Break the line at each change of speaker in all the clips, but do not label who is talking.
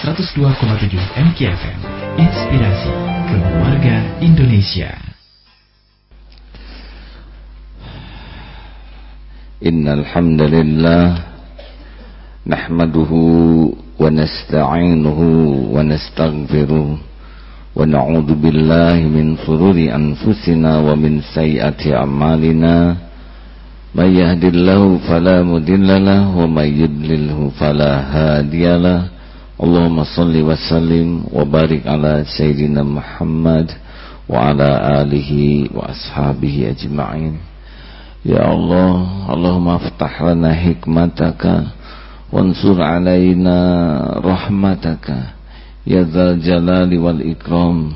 102,7 MKFM. Inspirasi keluarga Indonesia.
Innal hamdalillah nahmaduhu wa nasta'inuhu wa nastaghfiruh wa na'udzu billahi min shururi anfusina wa min sayyiati a'malina yahdihillahu fala mudilla lahu wa may yudlilhu fala hadiya lahu Allahumma salli wa sallim wa barik ala sayyidina Muhammad wa ala alihi wa ashabihi ajma'in Ya Allah Allahumma aftah lana hikmataka wansur alaina rahmataka ya dzal jalali wal ikram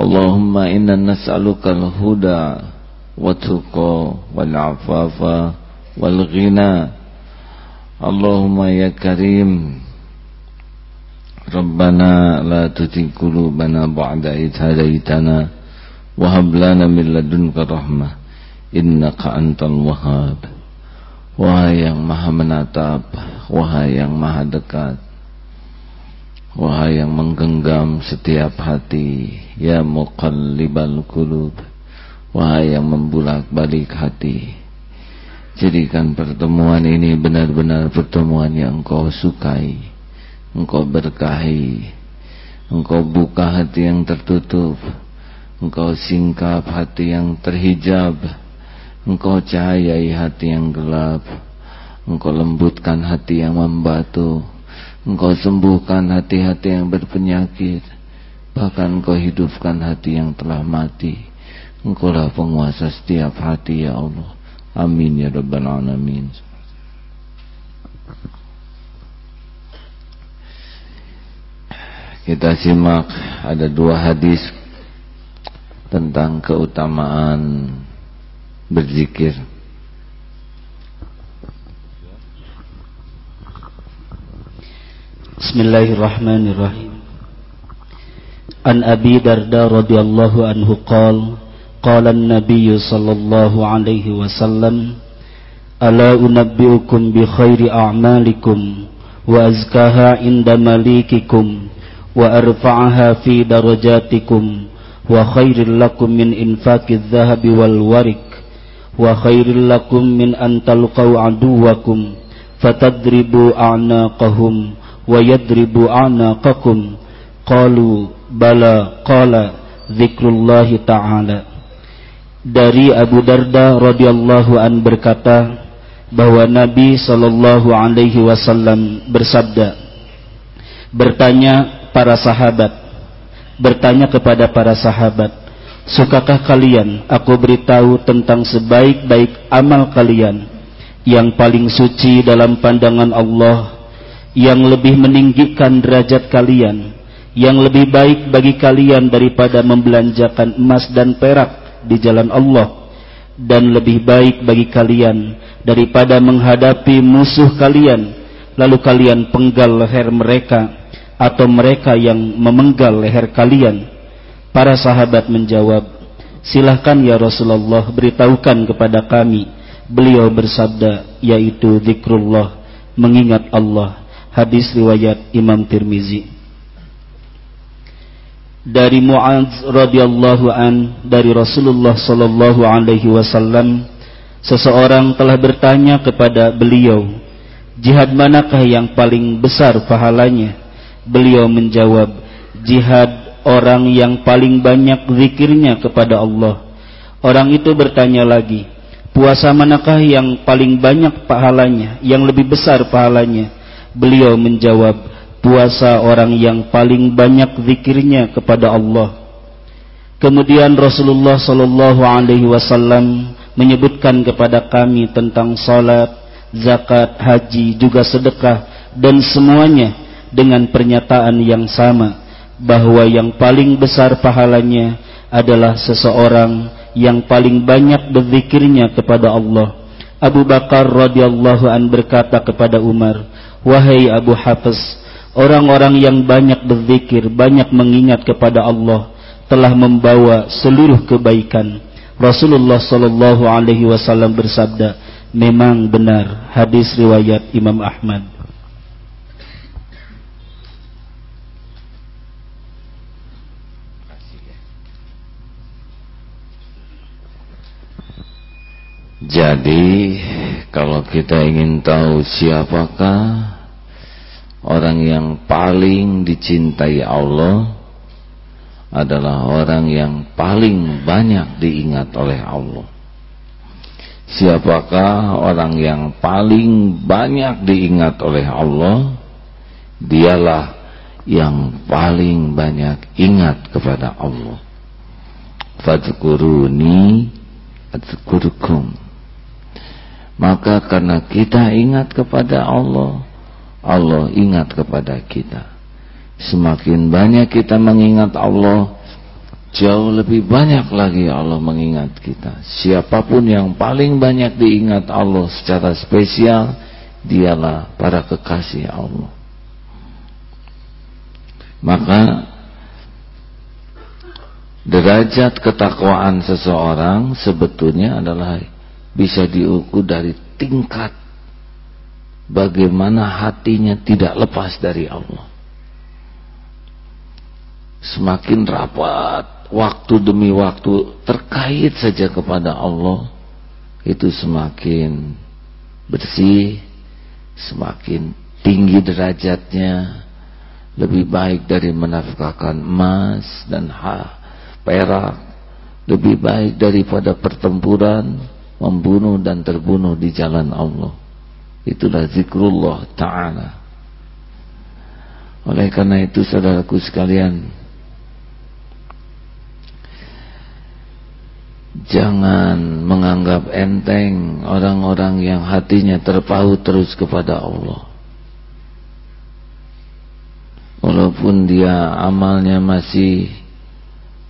Allahumma inna nas'aluka al-huda wa tuqa wal afafa wal ghina Allahumma ya karim ربنا لا تزغ قلوبنا بعد إذ هديتنا وهب لنا من لدنك رحمة إنك أنت الوهاب Wahai yang maha menatap Wahai yang maha dekat Wahai yang menggenggam setiap hati Ya muqallibal kulub Wahai yang membulak balik hati Jadikan pertemuan ini benar-benar pertemuan yang kau sukai Engkau berkahi. Engkau buka hati yang tertutup. Engkau singkap hati yang terhijab. Engkau cahayai hati yang gelap. Engkau lembutkan hati yang membatu. Engkau sembuhkan hati-hati yang berpenyakit. Bahkan engkau hidupkan hati yang telah mati. Engkau lah penguasa setiap hati ya Allah. Amin ya Rabbal Alamin Kita simak ada dua hadis tentang keutamaan berzikir.
Bismillahirrahmanirrahim. An Abi Darda radhiyallahu anhu qala qala an-nabiy sallallahu alaihi wasallam ala unabbiukum bi khairi a'malikum wa azkaha inda malikikum وأرفعها في درجاتكم وخير لكم من إنفاق الذهب والورق وخير لكم من أن تلقوا عدوكم فتضربوا أعناقهم ويضربوا أعناقكم قالوا بلى قال ذكر الله تعالى dari Abu Darda radhiyallahu an berkata bahwa Nabi sallallahu alaihi wasallam bersabda bertanya para sahabat. Bertanya kepada para sahabat sukakah kalian aku beritahu tentang sebaik-baik amal kalian yang paling suci dalam pandangan Allah yang lebih meninggikan derajat kalian yang lebih baik bagi kalian daripada membelanjakan emas dan perak di jalan Allah dan lebih baik bagi kalian daripada menghadapi musuh kalian lalu kalian penggal leher mereka atau mereka yang memenggal leher kalian? Para sahabat menjawab, silahkan ya Rasulullah beritahukan kepada kami. Beliau bersabda, yaitu zikrullah, mengingat Allah. Hadis riwayat Imam Tirmizi. Dari Muaz radhiyallahu an dari Rasulullah sallallahu alaihi wasallam seseorang telah bertanya kepada beliau, jihad manakah yang paling besar pahalanya? Beliau menjawab, jihad orang yang paling banyak zikirnya kepada Allah. Orang itu bertanya lagi, puasa manakah yang paling banyak pahalanya, yang lebih besar pahalanya? Beliau menjawab, puasa orang yang paling banyak zikirnya kepada Allah. Kemudian Rasulullah Shallallahu Alaihi Wasallam menyebutkan kepada kami tentang salat, zakat, haji, juga sedekah dan semuanya dengan pernyataan yang sama bahwa yang paling besar pahalanya adalah seseorang yang paling banyak berzikirnya kepada Allah. Abu Bakar radhiyallahu an berkata kepada Umar, "Wahai Abu Hafiz, orang-orang yang banyak berzikir, banyak mengingat kepada Allah telah membawa seluruh kebaikan." Rasulullah sallallahu alaihi wasallam bersabda, "Memang benar." Hadis riwayat Imam Ahmad.
Jadi kalau kita ingin tahu siapakah orang yang paling dicintai Allah adalah orang yang paling banyak diingat oleh Allah. Siapakah orang yang paling banyak diingat oleh Allah? Dialah yang paling banyak ingat kepada Allah. Fadkuruni adzkurukum maka karena kita ingat kepada Allah, Allah ingat kepada kita. Semakin banyak kita mengingat Allah, jauh lebih banyak lagi Allah mengingat kita. Siapa pun yang paling banyak diingat Allah secara spesial, dialah para kekasih Allah. Maka derajat ketakwaan seseorang sebetulnya adalah bisa diukur dari tingkat bagaimana hatinya tidak lepas dari Allah. Semakin rapat waktu demi waktu terkait saja kepada Allah itu semakin bersih, semakin tinggi derajatnya, lebih baik dari menafkahkan emas dan perak, lebih baik daripada pertempuran, membunuh dan terbunuh di jalan Allah. Itulah zikrullah ta'ala. Oleh karena itu saudaraku sekalian, jangan menganggap enteng orang-orang yang hatinya terpaut terus kepada Allah. Walaupun dia amalnya masih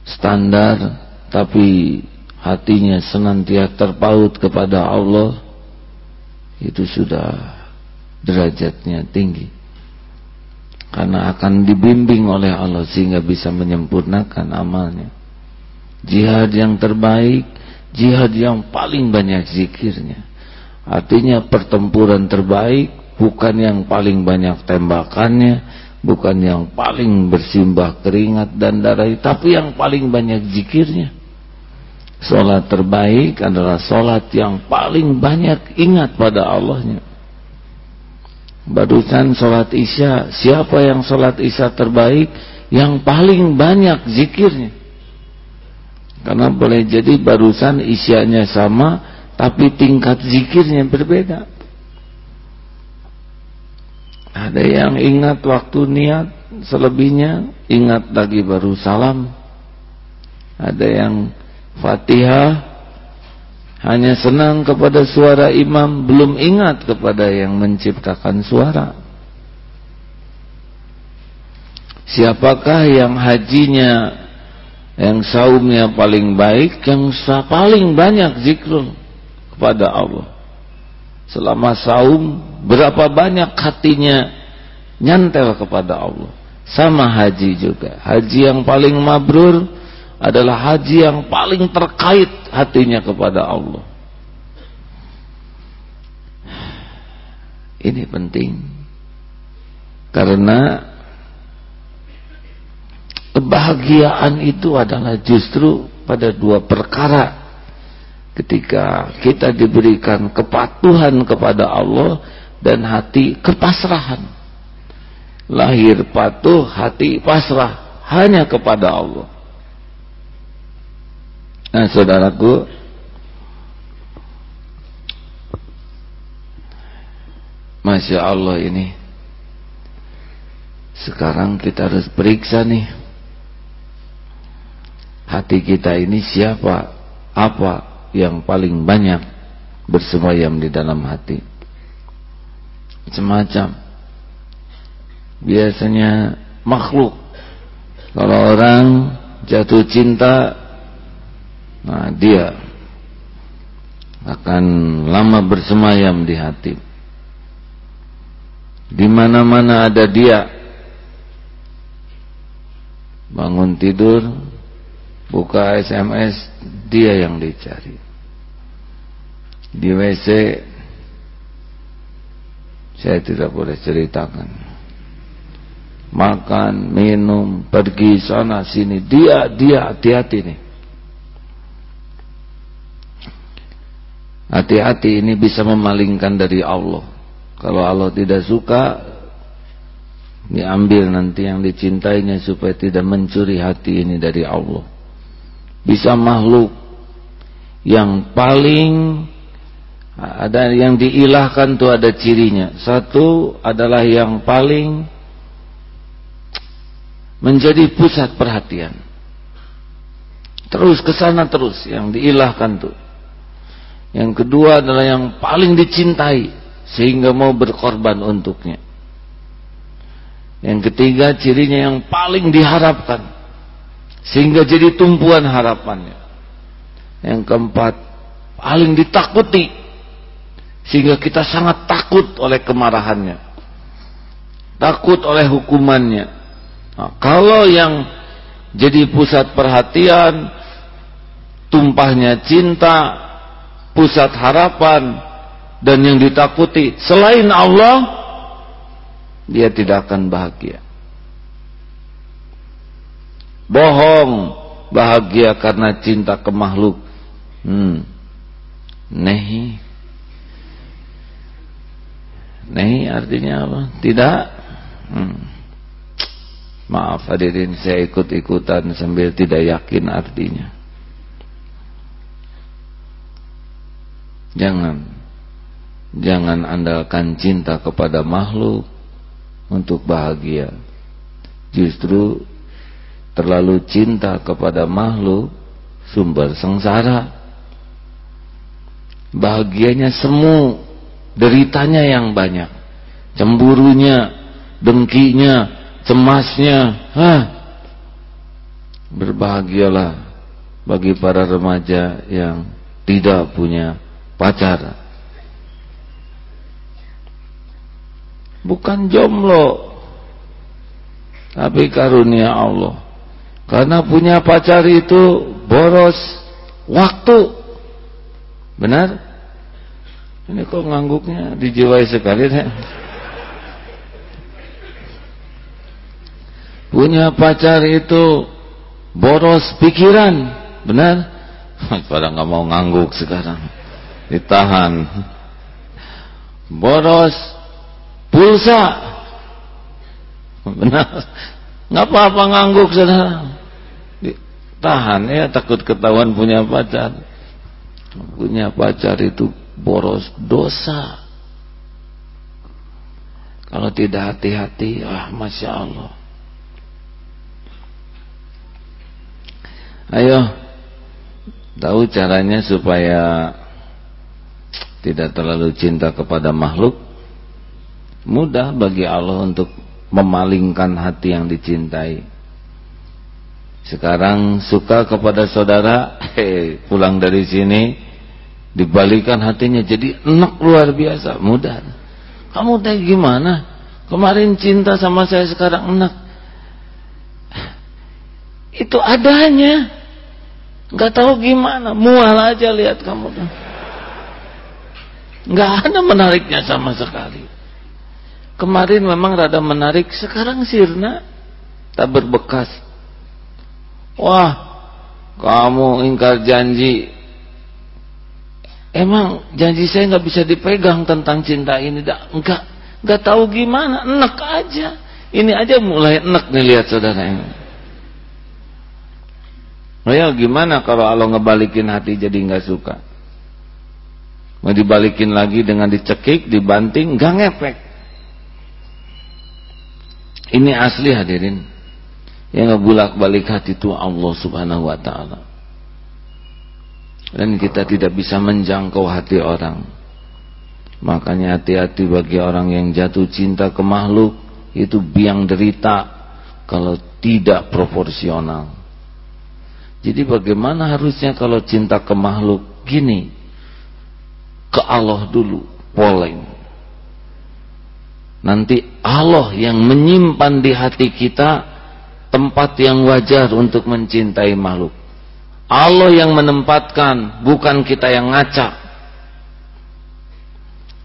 standar, tapi hatinya senantiasa terpaut kepada Allah itu sudah derajatnya tinggi. Karena akan dibimbing oleh Allah sehingga bisa menyempurnakan amalnya. Jihad yang terbaik jihad yang paling banyak zikirnya. Artinya pertempuran terbaik bukan yang paling banyak tembakannya bukan yang paling bersimbah keringat dan darah tapi yang paling banyak zikirnya Sholat terbaik adalah sholat yang paling banyak ingat pada Allahnya. Barusan sholat isya, siapa yang sholat isya terbaik? Yang paling banyak zikirnya. Karena boleh jadi barusan isyanya sama, tapi tingkat zikirnya berbeda. Ada yang ingat waktu niat, selebihnya ingat lagi baru salam. Ada yang Fatihah hanya senang kepada suara imam, belum ingat kepada yang menciptakan suara. Siapakah yang hajinya yang saumnya paling baik, yang paling banyak zikrul kepada Allah. Selama saum berapa banyak hatinya nyantel kepada Allah. Sama haji juga. Haji yang paling mabrur adalah haji yang paling terkait hatinya kepada Allah. Ini penting. Karena kebahagiaan itu adalah justru pada dua perkara. Ketika kita diberikan kepatuhan kepada Allah dan hati kepasrahan. Lahir patuh, hati pasrah hanya kepada Allah. Nah saudaraku. Masya Allah ini. Sekarang kita harus periksa nih. Hati kita ini siapa? Apa yang paling banyak Bersemayam di dalam hati? Semacam. Biasanya makhluk. Kalau orang jatuh cinta Nah, dia akan lama bersemayam di hati. Di mana-mana ada dia. Bangun tidur, buka SMS, dia yang dicari. Di WC saya tidak boleh ceritakan. Makan, minum, pergi sana sini, dia dia hati-hati nih. Hati-hati ini bisa memalingkan dari Allah kalau Allah tidak suka diambil nanti yang dicintainya supaya tidak mencuri hati ini dari Allah bisa makhluk yang paling ada yang diilahkan tuh ada cirinya satu adalah yang paling menjadi pusat perhatian. Terus ke sana terus yang diilahkan tuh. Yang kedua adalah yang paling dicintai sehingga mau berkorban untuknya. Yang ketiga cirinya yang paling diharapkan sehingga jadi tumpuan harapannya. Yang keempat paling ditakuti sehingga kita sangat takut oleh kemarahannya. Takut oleh hukumannya Nah, kalau yang jadi pusat perhatian, tumpahnya cinta, pusat harapan, dan yang ditakuti selain Allah, dia tidak akan bahagia. Bohong, bahagia karena cinta ke makhluk. Hmm. Nehi. Nehi artinya apa? Tidak. Hmm. Maaf hadirin saya ikut-ikutan sambil tidak yakin artinya. Jangan jangan andalkan cinta kepada makhluk untuk bahagia. Justru terlalu cinta kepada makhluk sumber sengsara. Bahagianya semu, deritanya yang banyak. Cemburunya, dengkinya, cemasnya Hah? berbahagialah bagi para remaja yang tidak punya pacar. Bukan jomblo. Tapi karunia Allah. Karena punya pacar itu boros waktu. Benar? Ini kok ngangguknya dijiwai sekali ya? punya pacar itu boros pikiran. Benar? Pada nggak mau ngangguk sekarang ditahan. Boros pulsa. Benar. Nggak apa-apa ngangguk sekarang tahan ya takut ketahuan punya pacar. Punya pacar itu boros dosa. Kalau tidak hati-hati ah masya Allah. Ayo tahu caranya supaya tidak terlalu cinta kepada makhluk. Mudah bagi Allah untuk memalingkan hati yang dicintai. Sekarang suka kepada saudara, hey, pulang dari sini dibalikan hatinya jadi enak luar biasa, mudah. Kamu teh gimana? Kemarin cinta sama saya sekarang enak. Itu adanya. Gak tahu gimana, mual aja lihat kamu tuh. Gak ada menariknya sama sekali. Kemarin memang rada menarik, sekarang sirna tak berbekas. Wah, kamu ingkar janji. Emang janji saya nggak bisa dipegang tentang cinta ini, enggak, enggak tahu gimana, enak aja. Ini aja mulai enak nih lihat saudara ini. Ya gimana kalau Allah ngebalikin hati jadi nggak suka? Mau dibalikin lagi dengan dicekik, dibanting, nggak ngepek. Ini asli hadirin. Yang ngebulak balik hati itu Allah subhanahu wa ta'ala. Dan kita tidak bisa menjangkau hati orang. Makanya hati-hati bagi orang yang jatuh cinta ke makhluk. Itu biang derita. Kalau tidak proporsional. Jadi bagaimana harusnya kalau cinta ke makhluk gini? Ke Allah dulu, poleng. Nanti Allah yang menyimpan di hati kita tempat yang wajar untuk mencintai makhluk. Allah yang menempatkan, bukan kita yang ngacak.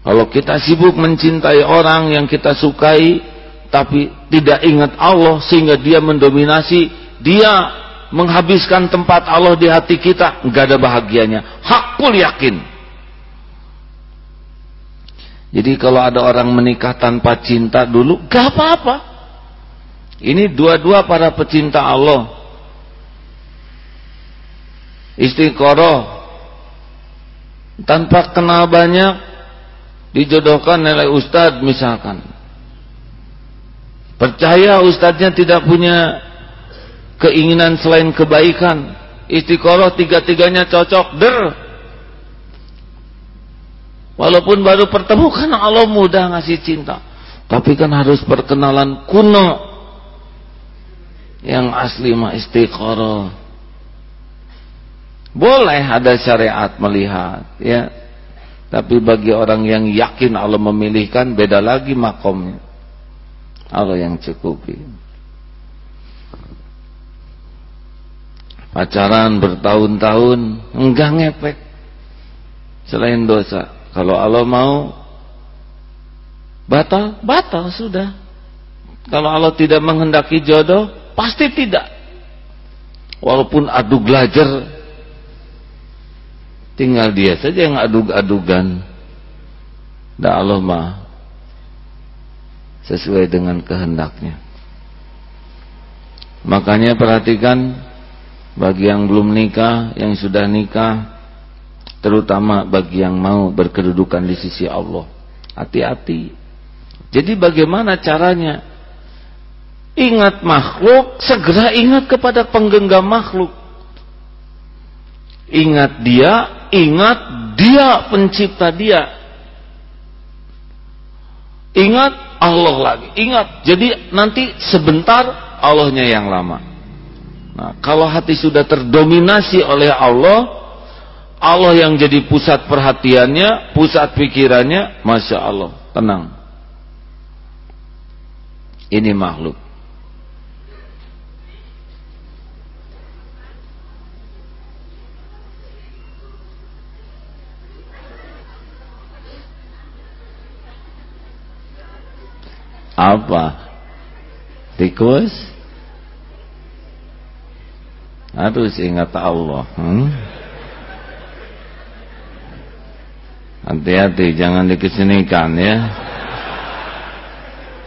Kalau kita sibuk mencintai orang yang kita sukai, tapi tidak ingat Allah sehingga dia mendominasi, dia menghabiskan tempat Allah di hati kita, nggak ada bahagianya. Hakul yakin. Jadi kalau ada orang menikah tanpa cinta dulu, gak apa-apa. Ini dua-dua para pecinta Allah. Istiqoroh. Tanpa kenal banyak, dijodohkan oleh ustadz misalkan. Percaya ustadznya tidak punya keinginan selain kebaikan. Istiqoroh tiga-tiganya cocok, der. Walaupun baru pertemukan Allah mudah ngasih cinta. Tapi kan harus perkenalan kuno. Yang asli mah istiqoroh. Boleh ada syariat melihat, ya. Tapi bagi orang yang yakin Allah memilihkan, beda lagi makomnya. Allah yang cukupi. Pacaran bertahun-tahun, enggak ngepek. Selain dosa. Kalau Allah mau batal, batal sudah. Kalau Allah tidak menghendaki jodoh, pasti tidak. Walaupun adu belajar, tinggal dia saja yang adug-adugan. Dan Allah mah sesuai dengan kehendaknya. Makanya perhatikan bagi yang belum nikah, yang sudah nikah, terutama bagi yang mau berkedudukan di sisi Allah. Hati-hati. Jadi bagaimana caranya? Ingat makhluk, segera ingat kepada penggenggam makhluk. Ingat dia, ingat dia pencipta dia. Ingat Allah lagi, ingat. Jadi nanti sebentar Allahnya yang lama. Nah, kalau hati sudah terdominasi oleh Allah, Allah yang jadi pusat perhatiannya, pusat pikirannya, Masya Allah, tenang. Ini makhluk. Apa? Tikus? Harus ingat Allah. Hmm? Hati-hati jangan dikesinikan ya.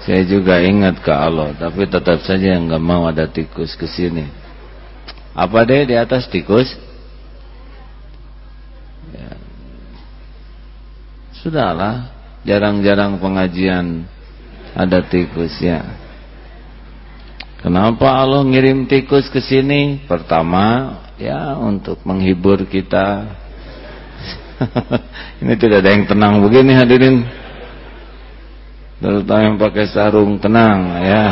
Saya juga ingat ke Allah, tapi tetap saja nggak mau ada tikus ke sini. Apa deh di atas tikus? Ya. Sudahlah, jarang-jarang pengajian ada tikus ya. Kenapa Allah ngirim tikus ke sini? Pertama, ya untuk menghibur kita Ini tidak ada yang tenang begini hadirin. Terutama yang pakai sarung tenang ya.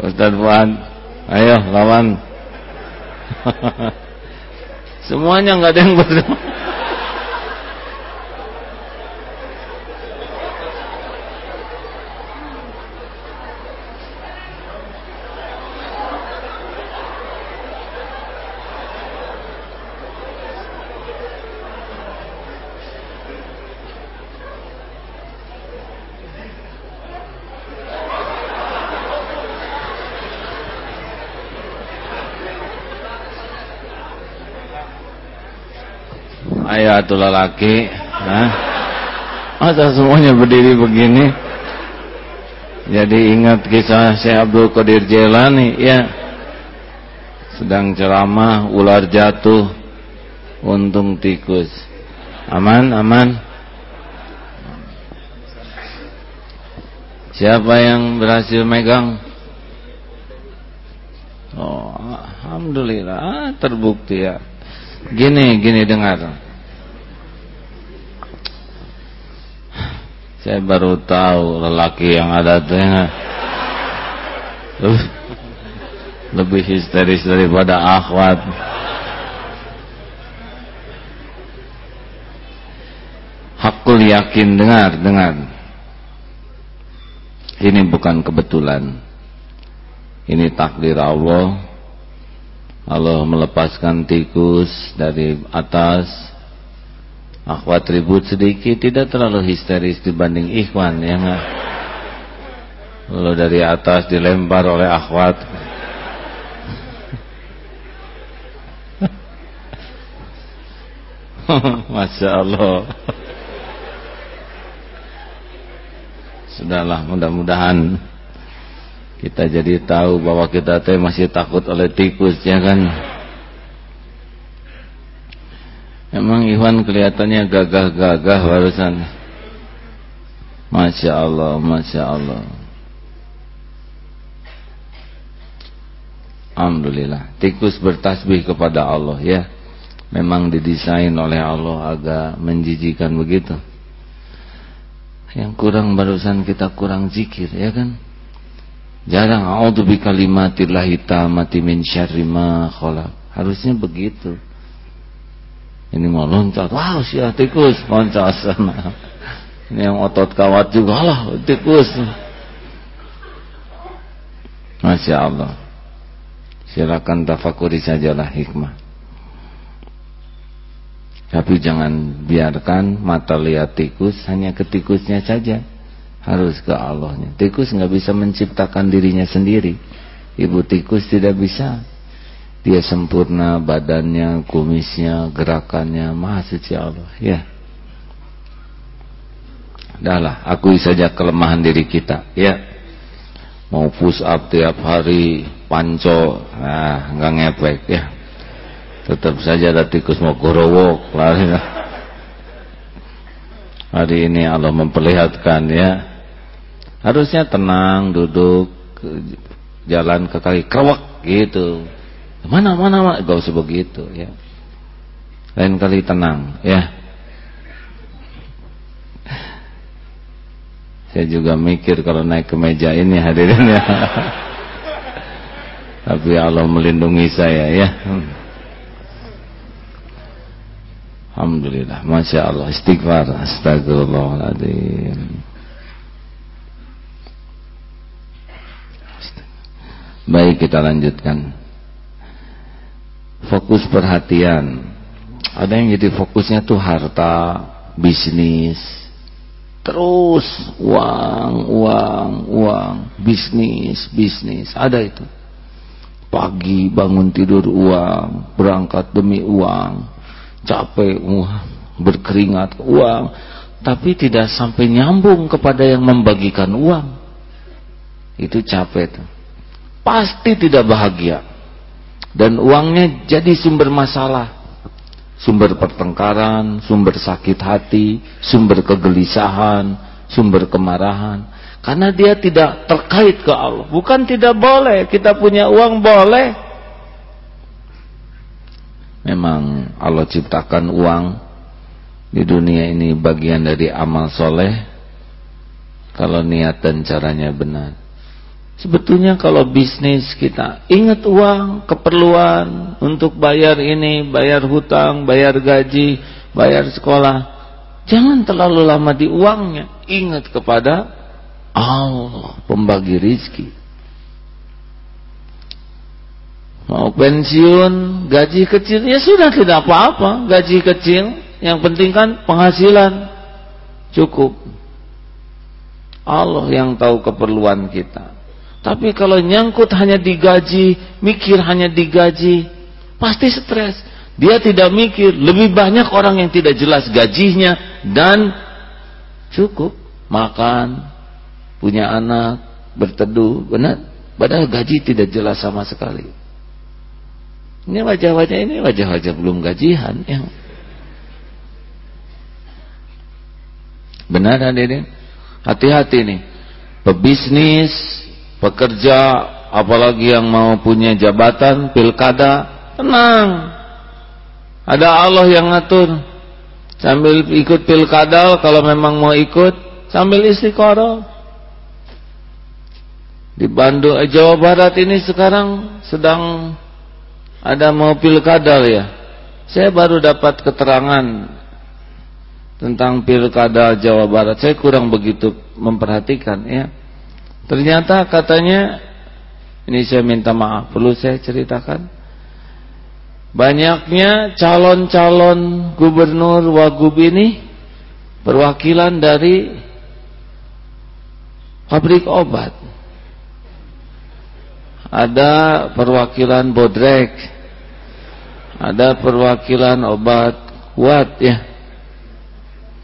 Ustaz Fuad, ayo lawan. Semuanya nggak ada yang berdua. Ayo atuh laki. Nah. Masa semuanya berdiri begini? Jadi ingat kisah Syekh Abdul Qadir Jailani ya. Sedang ceramah ular jatuh untung tikus. Aman, aman. Siapa yang berhasil megang? Oh, alhamdulillah ah, terbukti ya. Gini, gini dengar. Saya baru tahu lelaki yang ada ya. lebih histeris daripada akhwat. Hakul yakin dengar, dengar. Ini bukan kebetulan. Ini takdir Allah. Allah melepaskan tikus dari atas akhwat ribut sedikit tidak terlalu histeris dibanding ikhwan ya enggak lalu dari atas dilempar oleh akhwat Masya Allah. Sudahlah, mudah-mudahan kita jadi tahu bahwa kita teh masih takut oleh tikus, ya kan? Emang Iwan kelihatannya gagah-gagah barusan. Masya Allah, Masya Allah. Alhamdulillah. Tikus bertasbih kepada Allah ya. Memang didesain oleh Allah agak menjijikan begitu. Yang kurang barusan kita kurang zikir ya kan. Jarang a'udzu bikalimatillahi tammati min. Harusnya begitu. Ini mau loncat, wow si tikus loncat sana. Ini yang otot kawat juga lah tikus. Masya Allah. Silakan tafakuri sajalah hikmah. Tapi jangan biarkan mata lihat tikus hanya ke tikusnya saja. Harus ke Allahnya. Tikus nggak bisa menciptakan dirinya sendiri. Ibu tikus tidak bisa dia sempurna badannya, kumisnya, gerakannya, maha suci Allah. Ya. Dahlah, akui saja kelemahan diri kita. Ya. Mau push up tiap hari, panco, nah, nggak ngepek ya. Tetap saja ada tikus mau gorowok, lari. Hari ini Allah memperlihatkan ya. Harusnya tenang, duduk, jalan ke kaki, kerwak gitu Mana mana mana gak usah begitu ya. Lain kali tenang ya. Saya juga mikir kalau naik ke meja ini hadirin ya. Tapi Allah melindungi saya ya. Alhamdulillah, Masya Allah, istighfar, astagfirullahaladzim. Baik kita lanjutkan fokus perhatian. Ada yang jadi fokusnya tuh harta bisnis. Terus uang uang uang. Bisnis bisnis. Ada itu. Pagi bangun tidur uang berangkat demi uang. Capek uang berkeringat uang. Tapi tidak sampai nyambung kepada yang membagikan uang. Itu capek tuh. Pasti tidak bahagia dan uangnya jadi sumber masalah. Sumber pertengkaran sumber sakit hati sumber kegelisahan sumber kemarahan. Karena dia tidak terkait ke Allah. Bukan tidak boleh. Kita punya uang boleh. Memang Allah ciptakan uang di dunia ini bagian dari amal soleh. Kalau niat dan caranya benar Sebetulnya kalau bisnis kita ingat uang, keperluan untuk bayar ini, bayar hutang, bayar gaji, bayar sekolah. Jangan terlalu lama di uangnya. Ingat kepada Allah, pembagi rizki. Mau pensiun, gaji kecil, ya sudah tidak apa-apa. Gaji kecil, yang penting kan penghasilan cukup. Allah yang tahu keperluan kita. Tapi kalau nyangkut hanya digaji, mikir hanya digaji, pasti stres. Dia tidak mikir, lebih banyak orang yang tidak jelas gajinya dan cukup makan, punya anak, berteduh, benar. Padahal gaji tidak jelas sama sekali. Ini wajah-wajah ini wajah-wajah belum gajian yang benar hadirin. Hati-hati nih. Pebisnis pekerja apalagi yang mau punya jabatan pilkada tenang. Ada Allah yang ngatur. Sambil ikut pilkada kalau memang mau ikut sambil istiqoroh. Di Bandung eh, Jawa Barat ini sekarang sedang ada mau pilkada ya. Saya baru dapat keterangan tentang pilkada Jawa Barat. Saya kurang begitu memperhatikan ya Ternyata katanya ini saya minta maaf, perlu saya ceritakan. Banyaknya calon-calon gubernur wagub ini perwakilan dari pabrik obat. Ada perwakilan Bodrek, ada perwakilan obat kuat ya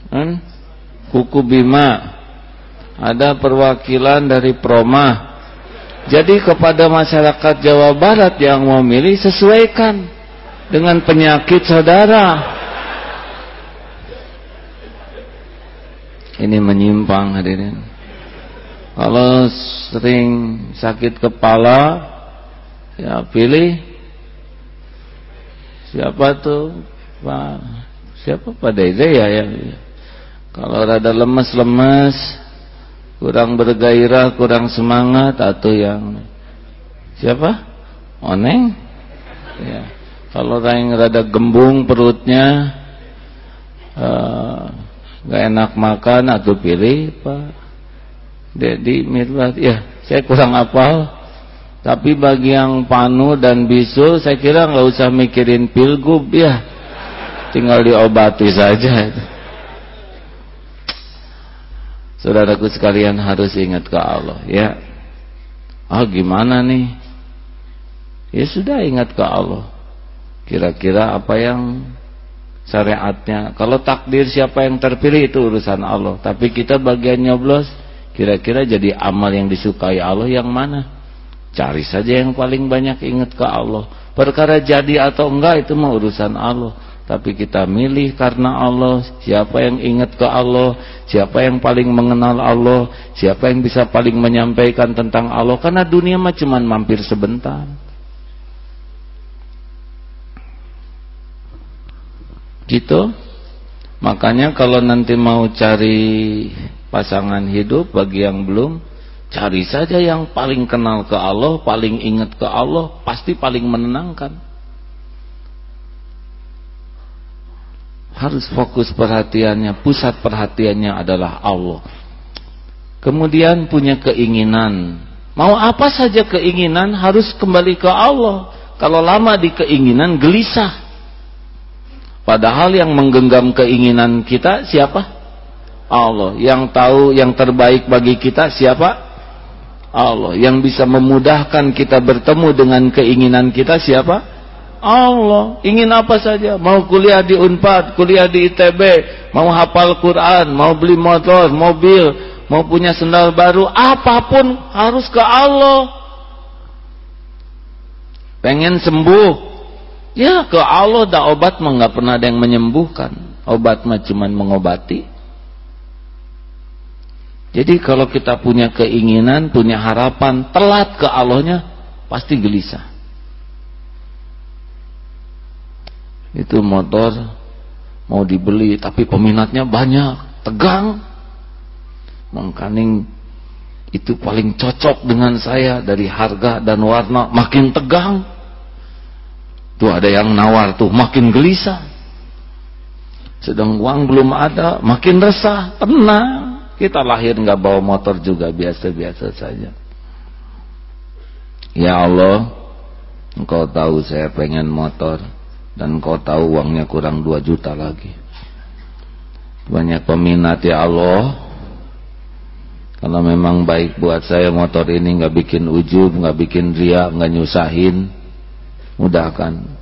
kan kuku bima ada perwakilan dari Proma jadi kepada masyarakat Jawa Barat yang mau milih sesuaikan dengan penyakit saudara. Ini menyimpang hadirin. Kalau sering sakit kepala ya pilih. Siapa tuh? Pak siapa? Pak Dede ya yang kalau rada lemes-lemes kurang bergairah kurang semangat atau yang siapa? Oneng? Ya. Kalau yang rada gembung perutnya uh, gak enak makan atau pilih Pak. Dedi Mirbat ya saya kurang apal. Tapi bagi yang panu dan bisu saya kira nggak usah mikirin pilgub ya. Tinggal diobati saja saudaraku sekalian harus ingat ke Allah ya oh gimana nih ya sudah ingat ke Allah kira-kira apa yang syariatnya. Kalau takdir siapa yang terpilih itu urusan Allah. Tapi kita bagian nyoblos, kira-kira jadi amal yang disukai Allah yang mana? Cari saja yang paling banyak ingat ke Allah. Perkara jadi atau enggak itu mah urusan Allah. Tapi kita milih karena Allah, siapa yang ingat ke Allah, siapa yang paling mengenal Allah, siapa yang bisa paling menyampaikan tentang Allah. Karena dunia mah cuma mampir sebentar. Gitu. Makanya kalau nanti mau cari pasangan hidup bagi yang belum, cari saja yang paling kenal ke Allah, paling ingat ke Allah, pasti paling menenangkan. Harus fokus perhatiannya, pusat perhatiannya adalah Allah. Kemudian punya keinginan. Mau apa saja keinginan harus kembali ke Allah. Kalau lama di keinginan gelisah. Padahal yang menggenggam keinginan kita siapa? Allah. Yang tahu yang terbaik bagi kita siapa? Allah. Yang bisa memudahkan kita bertemu dengan keinginan kita siapa? Allah. Ingin apa saja. Mau kuliah di UNPAD, kuliah di ITB, mau hafal Quran, mau beli motor, mobil, mau punya sendal baru, apa pun harus ke Allah. Pengen sembuh, Ya ke Allah dah obat mah nggak pernah ada yang menyembuhkan. Obat mah cuma mengobati. Jadi kalau kita punya keinginan, punya harapan, telat ke Allahnya, pasti gelisah. Itu motor mau dibeli tapi peminatnya banyak, tegang. Mengkaning itu paling cocok dengan saya dari harga dan warna makin tegang Tuh ada yang nawar tuh makin gelisah. Sedang uang belum ada, makin resah, tenang. Kita lahir nggak bawa motor juga biasa-biasa saja. Ya Allah, Engkau tahu saya pengen motor dan Engkau tahu uangnya kurang 2 juta lagi. Banyak peminat ya Allah. Kalau memang baik buat saya motor ini nggak bikin ujub, nggak bikin ria, nggak nyusahin, mudahkan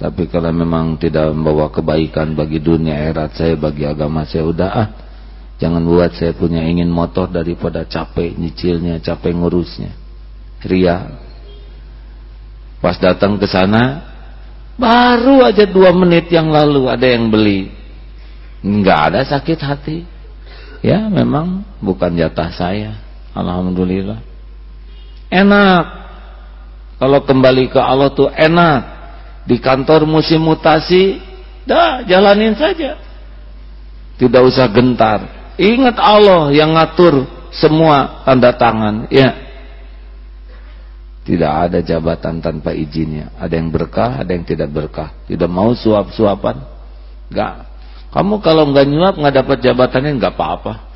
tapi kalau memang tidak membawa kebaikan bagi dunia akhirat saya bagi agama saya udah ah. Jangan buat saya punya ingin motor daripada capek nyicilnya capek ngurusnya. Ria pas datang ke sana baru aja dua menit yang lalu ada yang beli nggak ada sakit hati ya memang bukan jatah saya Alhamdulillah enak kalau kembali ke Allah tuh enak. Di kantor musim mutasi, dah jalanin saja. Tidak usah gentar. Ingat Allah yang ngatur semua tanda tangan. Ya. Tidak ada jabatan tanpa izinnya. Ada yang berkah, ada yang tidak berkah. Tidak mau suap-suapan. Enggak. Kamu kalau enggak nyuap enggak dapat jabatannya enggak apa-apa.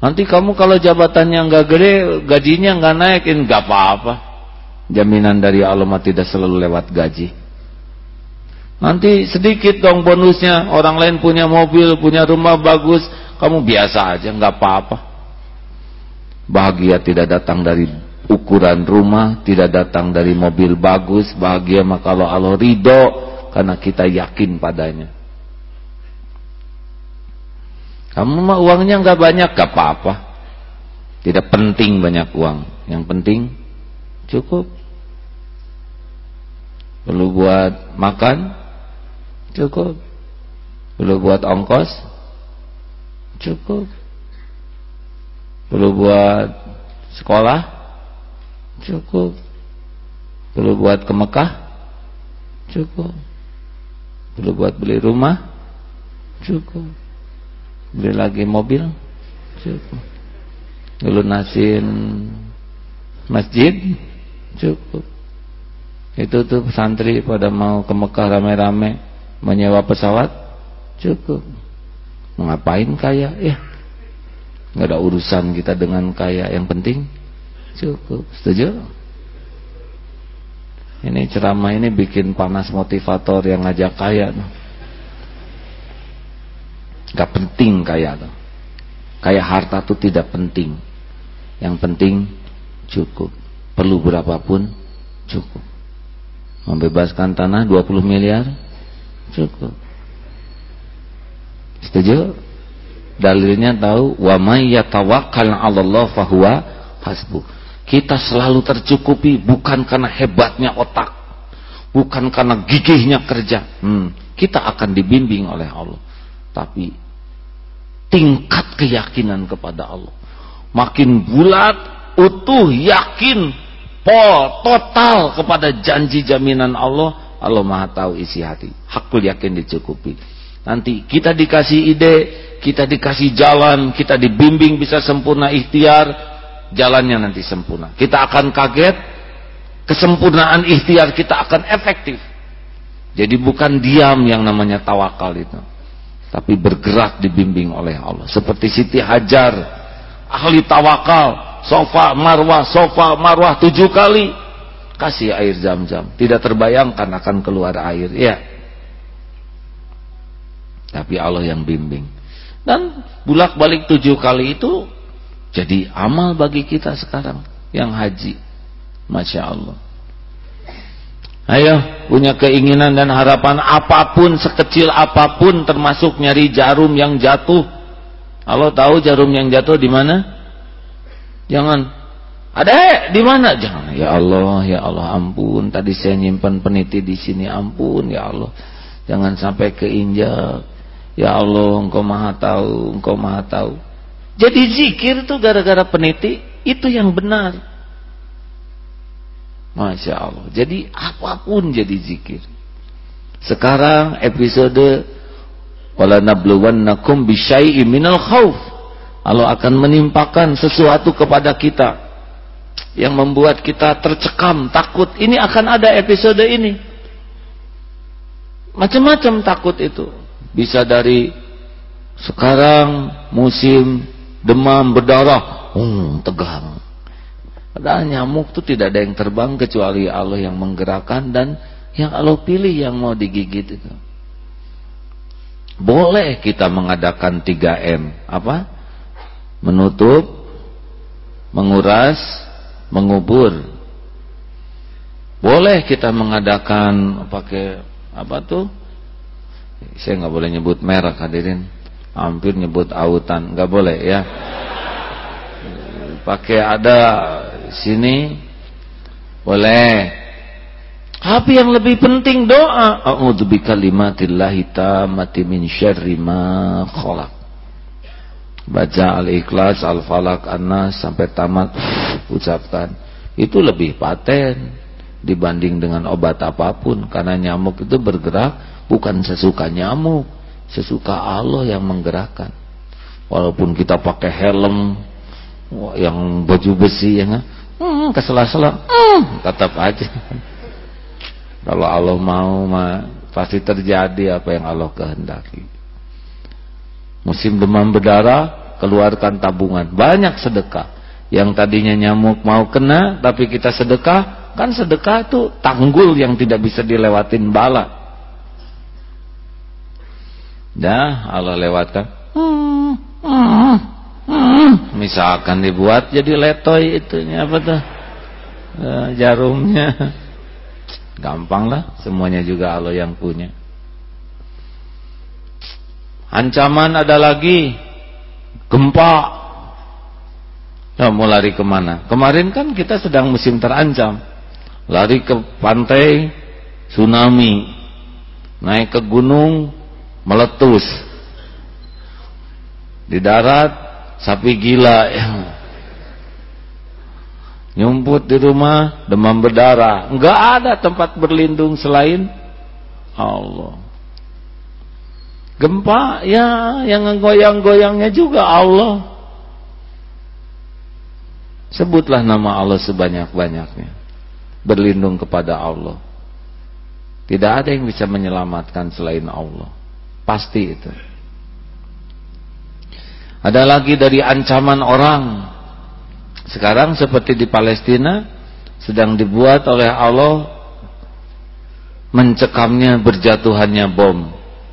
Nanti kamu kalau jabatannya enggak gede, gajinya enggak naikin enggak apa-apa. Jaminan dari Allah tidak selalu lewat gaji. Nanti sedikit dong bonusnya. Orang lain punya mobil, punya rumah bagus, kamu biasa aja, nggak apa-apa. Bahagia tidak datang dari ukuran rumah, tidak datang dari mobil bagus. Bahagia maka kalau Allah ridho karena kita yakin padanya. Kamu mah uangnya nggak banyak, gak apa-apa. Tidak penting banyak uang. Yang penting cukup. Perlu buat makan, cukup. Perlu buat ongkos, cukup. Perlu buat sekolah, cukup. Perlu buat ke Mekah, cukup. Perlu buat beli rumah, cukup. Beli lagi mobil? Cukup. Lunasin masjid? Cukup. Itu tuh santri pada mau ke Mekah rame-rame menyewa pesawat? Cukup. Ngapain kaya? Ya nggak ada urusan kita dengan kaya. Yang penting cukup setuju ini ceramah ini bikin panas motivator yang ngajak kaya Gak penting kaya tuh. Kayak harta tuh tidak penting. Yang penting cukup. Perlu berapapun cukup. Membebaskan tanah 20 miliar cukup. Setuju? Dalilnya tahu wa may yatawakkal 'ala Allah fahuwa hasbuh. Kita selalu tercukupi bukan karena hebatnya otak, bukan karena gigihnya kerja. Hmm, kita akan dibimbing oleh Allah. Tapi tingkat keyakinan kepada Allah. Makin bulat utuh yakin pol total kepada janji jaminan Allah Allah maha tahu isi hati. Hakul yakin dicukupi. Nanti kita dikasih ide kita dikasih jalan kita dibimbing bisa sempurna ikhtiar jalannya nanti sempurna. Kita akan kaget kesempurnaan ikhtiar kita akan efektif. Jadi bukan diam yang namanya tawakal itu tapi bergerak dibimbing oleh Allah. Seperti Siti Hajar ahli tawakal sofa marwah sofa marwah tujuh kali kasih air jam-jam tidak terbayangkan akan keluar air ya. Tapi Allah yang bimbing. Dan bulak balik tujuh kali itu jadi amal bagi kita sekarang yang haji Masya Allah Ayo punya keinginan dan harapan apa pun sekecil apa pun termasuk nyari jarum yang jatuh. Allah tahu jarum yang jatuh di mana? Jangan ada di mana? Jangan. Ya Allah, ya Allah ampun. Tadi saya nyimpan peniti di sini ampun ya Allah. Jangan sampai keinjak. Ya Allah, Engkau Maha tahu, Engkau Maha tahu. Jadi zikir itu gara-gara peniti itu yang benar. Masya Allah. Jadi apa pun jadi zikir. Sekarang episode wala nabluwannakum bisyai'im minal khauf. Allah akan menimpakan sesuatu kepada kita yang membuat kita tercekam, takut. Ini akan ada episode ini. Macam-macam takut itu. Bisa dari sekarang musim demam berdarah, hmm, tegang. Padahal nyamuk itu tidak ada yang terbang kecuali Allah yang menggerakkan dan yang Allah pilih yang mau digigit itu. Boleh kita mengadakan 3M. Apa? Menutup, menguras, mengubur. Boleh kita mengadakan pakai apa tuh? Saya nggak boleh nyebut merek hadirin. Hampir nyebut autan, nggak boleh ya. Pakai ada sini. Boleh. Tapi yang lebih penting doa. A'udzu bikalimatillahi tammati min syarri ma khalaq. Baca al-ikhlas al-falak an-nas sampai tamat. Ucapkan. Itu lebih paten dibanding dengan obat apa pun. Karena nyamuk itu bergerak bukan sesuka nyamuk sesuka Allah yang menggerakkan. Walaupun kita pakai helm yang baju besi ya hmm, kesela-sela hmm, tetap aja. Kalau Allah mau mah pasti terjadi apa yang Allah kehendaki. Musim demam berdarah keluarkan tabungan. Banyak sedekah. Yang tadinya nyamuk mau kena tapi kita sedekah kan sedekah itu tanggul yang tidak bisa dilewatin bala dah Allah lewatkan misalkan dibuat jadi letoy itunya apa tuh? E, jarumnya. Gampang lah, semuanya juga Allah yang punya. Ancaman ada lagi gempa ya mau lari ke mana kemarin kan kita sedang musim terancam lari ke pantai tsunami naik ke gunung meletus. Di darat sapi gila. Nyumput di rumah demam berdarah. Enggak ada tempat berlindung selain Allah. Gempa ya yang goyang-goyangnya juga Allah. Sebutlah nama Allah sebanyak-banyaknya. Berlindung kepada Allah. Tidak ada yang bisa menyelamatkan selain Allah pasti itu ada lagi dari ancaman orang. Sekarang seperti di Palestina sedang dibuat oleh Allah mencekamnya berjatuhannya bom.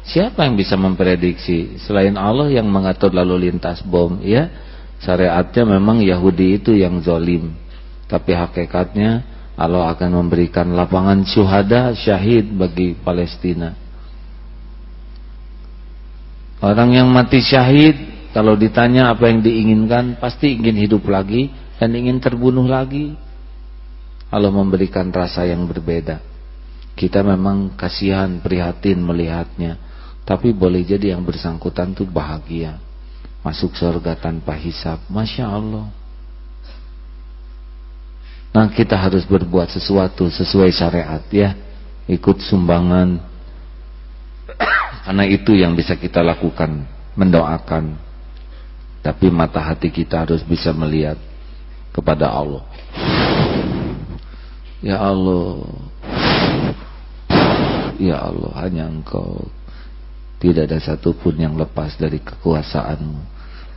Siapa yang bisa memprediksi selain Allah yang mengatur lalu lintas bom, ya? Syariatnya memang Yahudi itu yang zolim. Tapi hakikatnya Allah akan memberikan lapangan syuhada syahid bagi Palestina. Orang yang mati syahid kalau ditanya apa yang diinginkan, pasti ingin hidup lagi dan ingin terbunuh lagi. Allah memberikan rasa yang berbeda. Kita memang kasihan, prihatin melihatnya. Tapi boleh jadi yang bersangkutan itu bahagia. Masuk surga tanpa hisap. Masya Allah. Nah kita harus berbuat sesuatu sesuai syariat ya. Ikut sumbangan. Karena itu yang bisa kita lakukan. Mendoakan tapi mata hati kita harus bisa melihat kepada Allah. Ya Allah. Ya Allah, hanya Engkau. Tidak ada satupun yang lepas dari kekuasaanmu,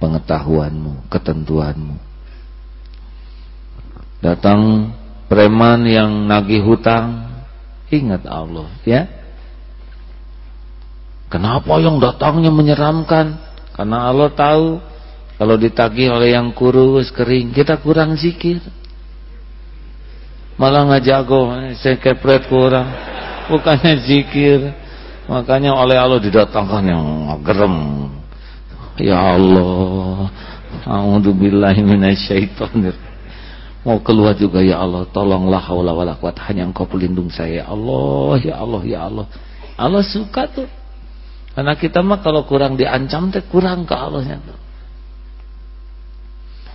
pengetahuanmu, ketentuanmu. Datang preman yang nagih hutang, ingat Allah, ya. Kenapa yang datangnya menyeramkan? Karena Allah tahu kalau ditagih oleh yang kurus, kering, kita kurang zikir. Malah nggak jago, saya kepret kurang. Bukannya zikir. Makanya oleh Allah didatangkan yang gerem. Ya Allah. A'udzubillahi minasyaitonir. Mau keluar juga ya Allah, tolonglah haula wala quwata hanya Engkau pelindung saya. Ya Allah, ya Allah, ya Allah. Allah suka tuh. Karena kita mah kalau kurang diancam teh kurang ke Allahnya tuh.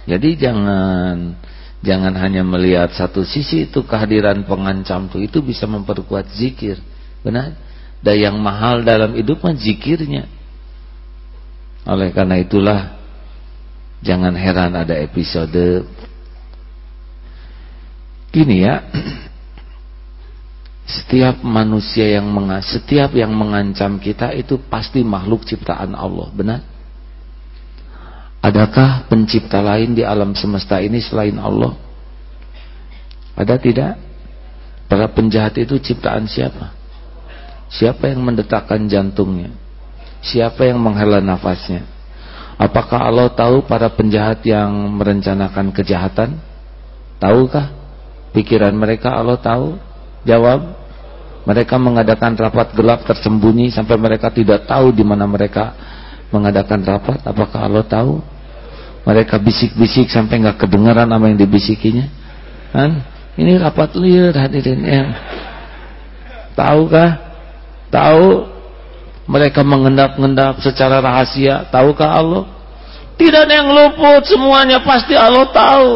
Jadi jangan jangan hanya melihat satu sisi itu kehadiran pengancam itu itu bisa memperkuat zikir. Benar? Dan yang mahal dalam hidup mah zikirnya. Oleh karena itulah jangan heran ada episode gini ya. Setiap manusia yang setiap yang mengancam kita itu pasti makhluk ciptaan Allah, benar? Adakah pencipta lain di alam semesta ini selain Allah? Ada tidak? Para penjahat itu ciptaan siapa? Siapa yang mendetakkan jantungnya? Siapa yang menghela nafasnya? Apakah Allah tahu para penjahat yang merencanakan kejahatan? Tahukah? Pikiran mereka Allah tahu? Jawab. Mereka mengadakan rapat gelap tersembunyi sampai mereka tidak tahu di mana mereka mengadakan rapat. Apakah Allah tahu? Mereka bisik-bisik sampai nggak kedengaran apa yang dibisikinya. Kan? Ini rapat liar hadirin ya. Tahukah? Tahu mereka mengendap-endap secara rahasia. Tahukah Allah? Tidak ada yang luput, semuanya pasti Allah tahu.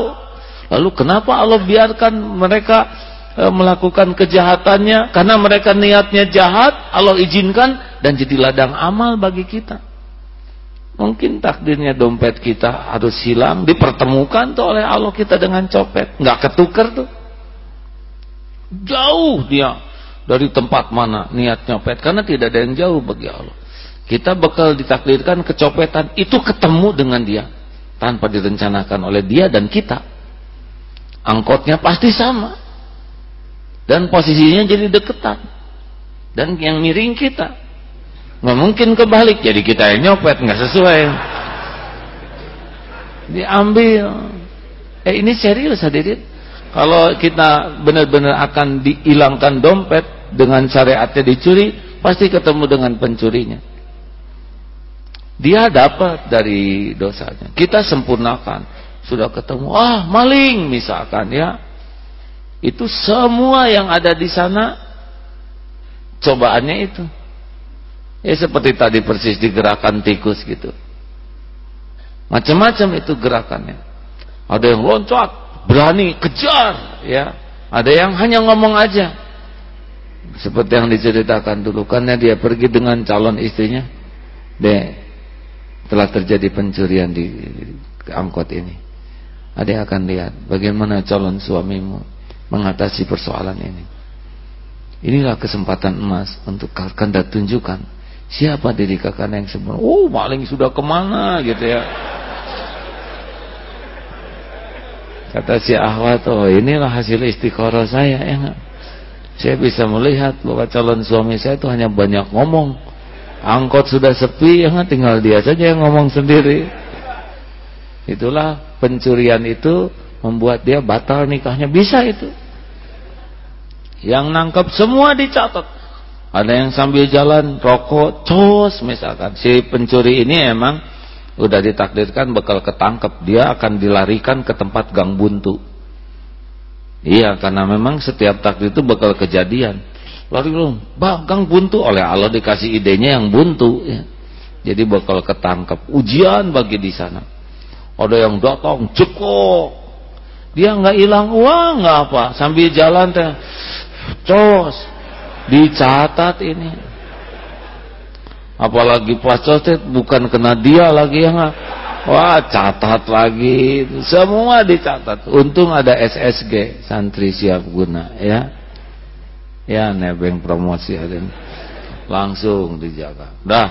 Lalu kenapa Allah biarkan mereka melakukan kejahatannya? Karena mereka niatnya jahat, Allah izinkan dan jadi ladang amal bagi kita. Mungkin takdirnya dompet kita harus hilang, dipertemukan tuh oleh Allah kita dengan copet, nggak ketuker tuh. Jauh dia dari tempat mana niat nyopet karena tidak ada yang jauh bagi Allah. Kita bakal ditakdirkan kecopetan itu ketemu dengan dia tanpa direncanakan oleh dia dan kita. Angkotnya pasti sama. Dan posisinya jadi deketan. Dan yang miring kita nggak mungkin kebalik jadi kita yang nyopet nggak sesuai diambil eh ini serius hadirin kalau kita benar-benar akan dihilangkan dompet dengan syariatnya dicuri pasti ketemu dengan pencurinya dia dapat dari dosanya. Kita sempurnakan. Sudah ketemu, ah maling misalkan ya. Itu semua yang ada di sana cobaannya itu. Ya seperti tadi persis digerakkan tikus gitu. Macam-macam itu gerakannya. Ada yang loncat, berani, kejar, ya. Ada yang hanya ngomong aja. Seperti yang diceritakan dulu, karena dia pergi dengan calon istrinya. Deh, telah terjadi pencurian di, angkot ini. Ada akan lihat bagaimana calon suamimu mengatasi persoalan ini. Inilah kesempatan emas untuk kakanda tunjukkan siapa diri kakanda yang sebenarnya. Oh, maling sudah ke mana gitu ya. Kata si Ahwat, oh inilah hasil istiqoroh saya ya Saya bisa melihat bahwa calon suami saya itu hanya banyak ngomong angkot sudah sepi ya tinggal dia saja yang ngomong sendiri itulah pencurian itu membuat dia batal nikahnya. Bisa itu. Yang nangkep semua dicatat. Ada yang sambil jalan rokok cos misalkan. Si pencuri ini emang udah ditakdirkan bakal ketangkep. Dia akan dilarikan ke tempat gang buntu. Iya karena memang setiap takdir itu bakal kejadian. Lari lu bagang buntu. Oleh Allah dikasih idenya yang buntu ya. jadi bakal ketangkep. Ujian bagi di sana. Ada yang datang cekok dia nggak hilang uang nggak apa. Sambil jalan teh cos dicatat ini. Apalagi pas cos bukan kena dia lagi ya nggak? Wah catat lagi. Semua dicatat. Untung ada SSG santri siap guna ya. Ya nebeng promosi ada langsung dijaga. Dah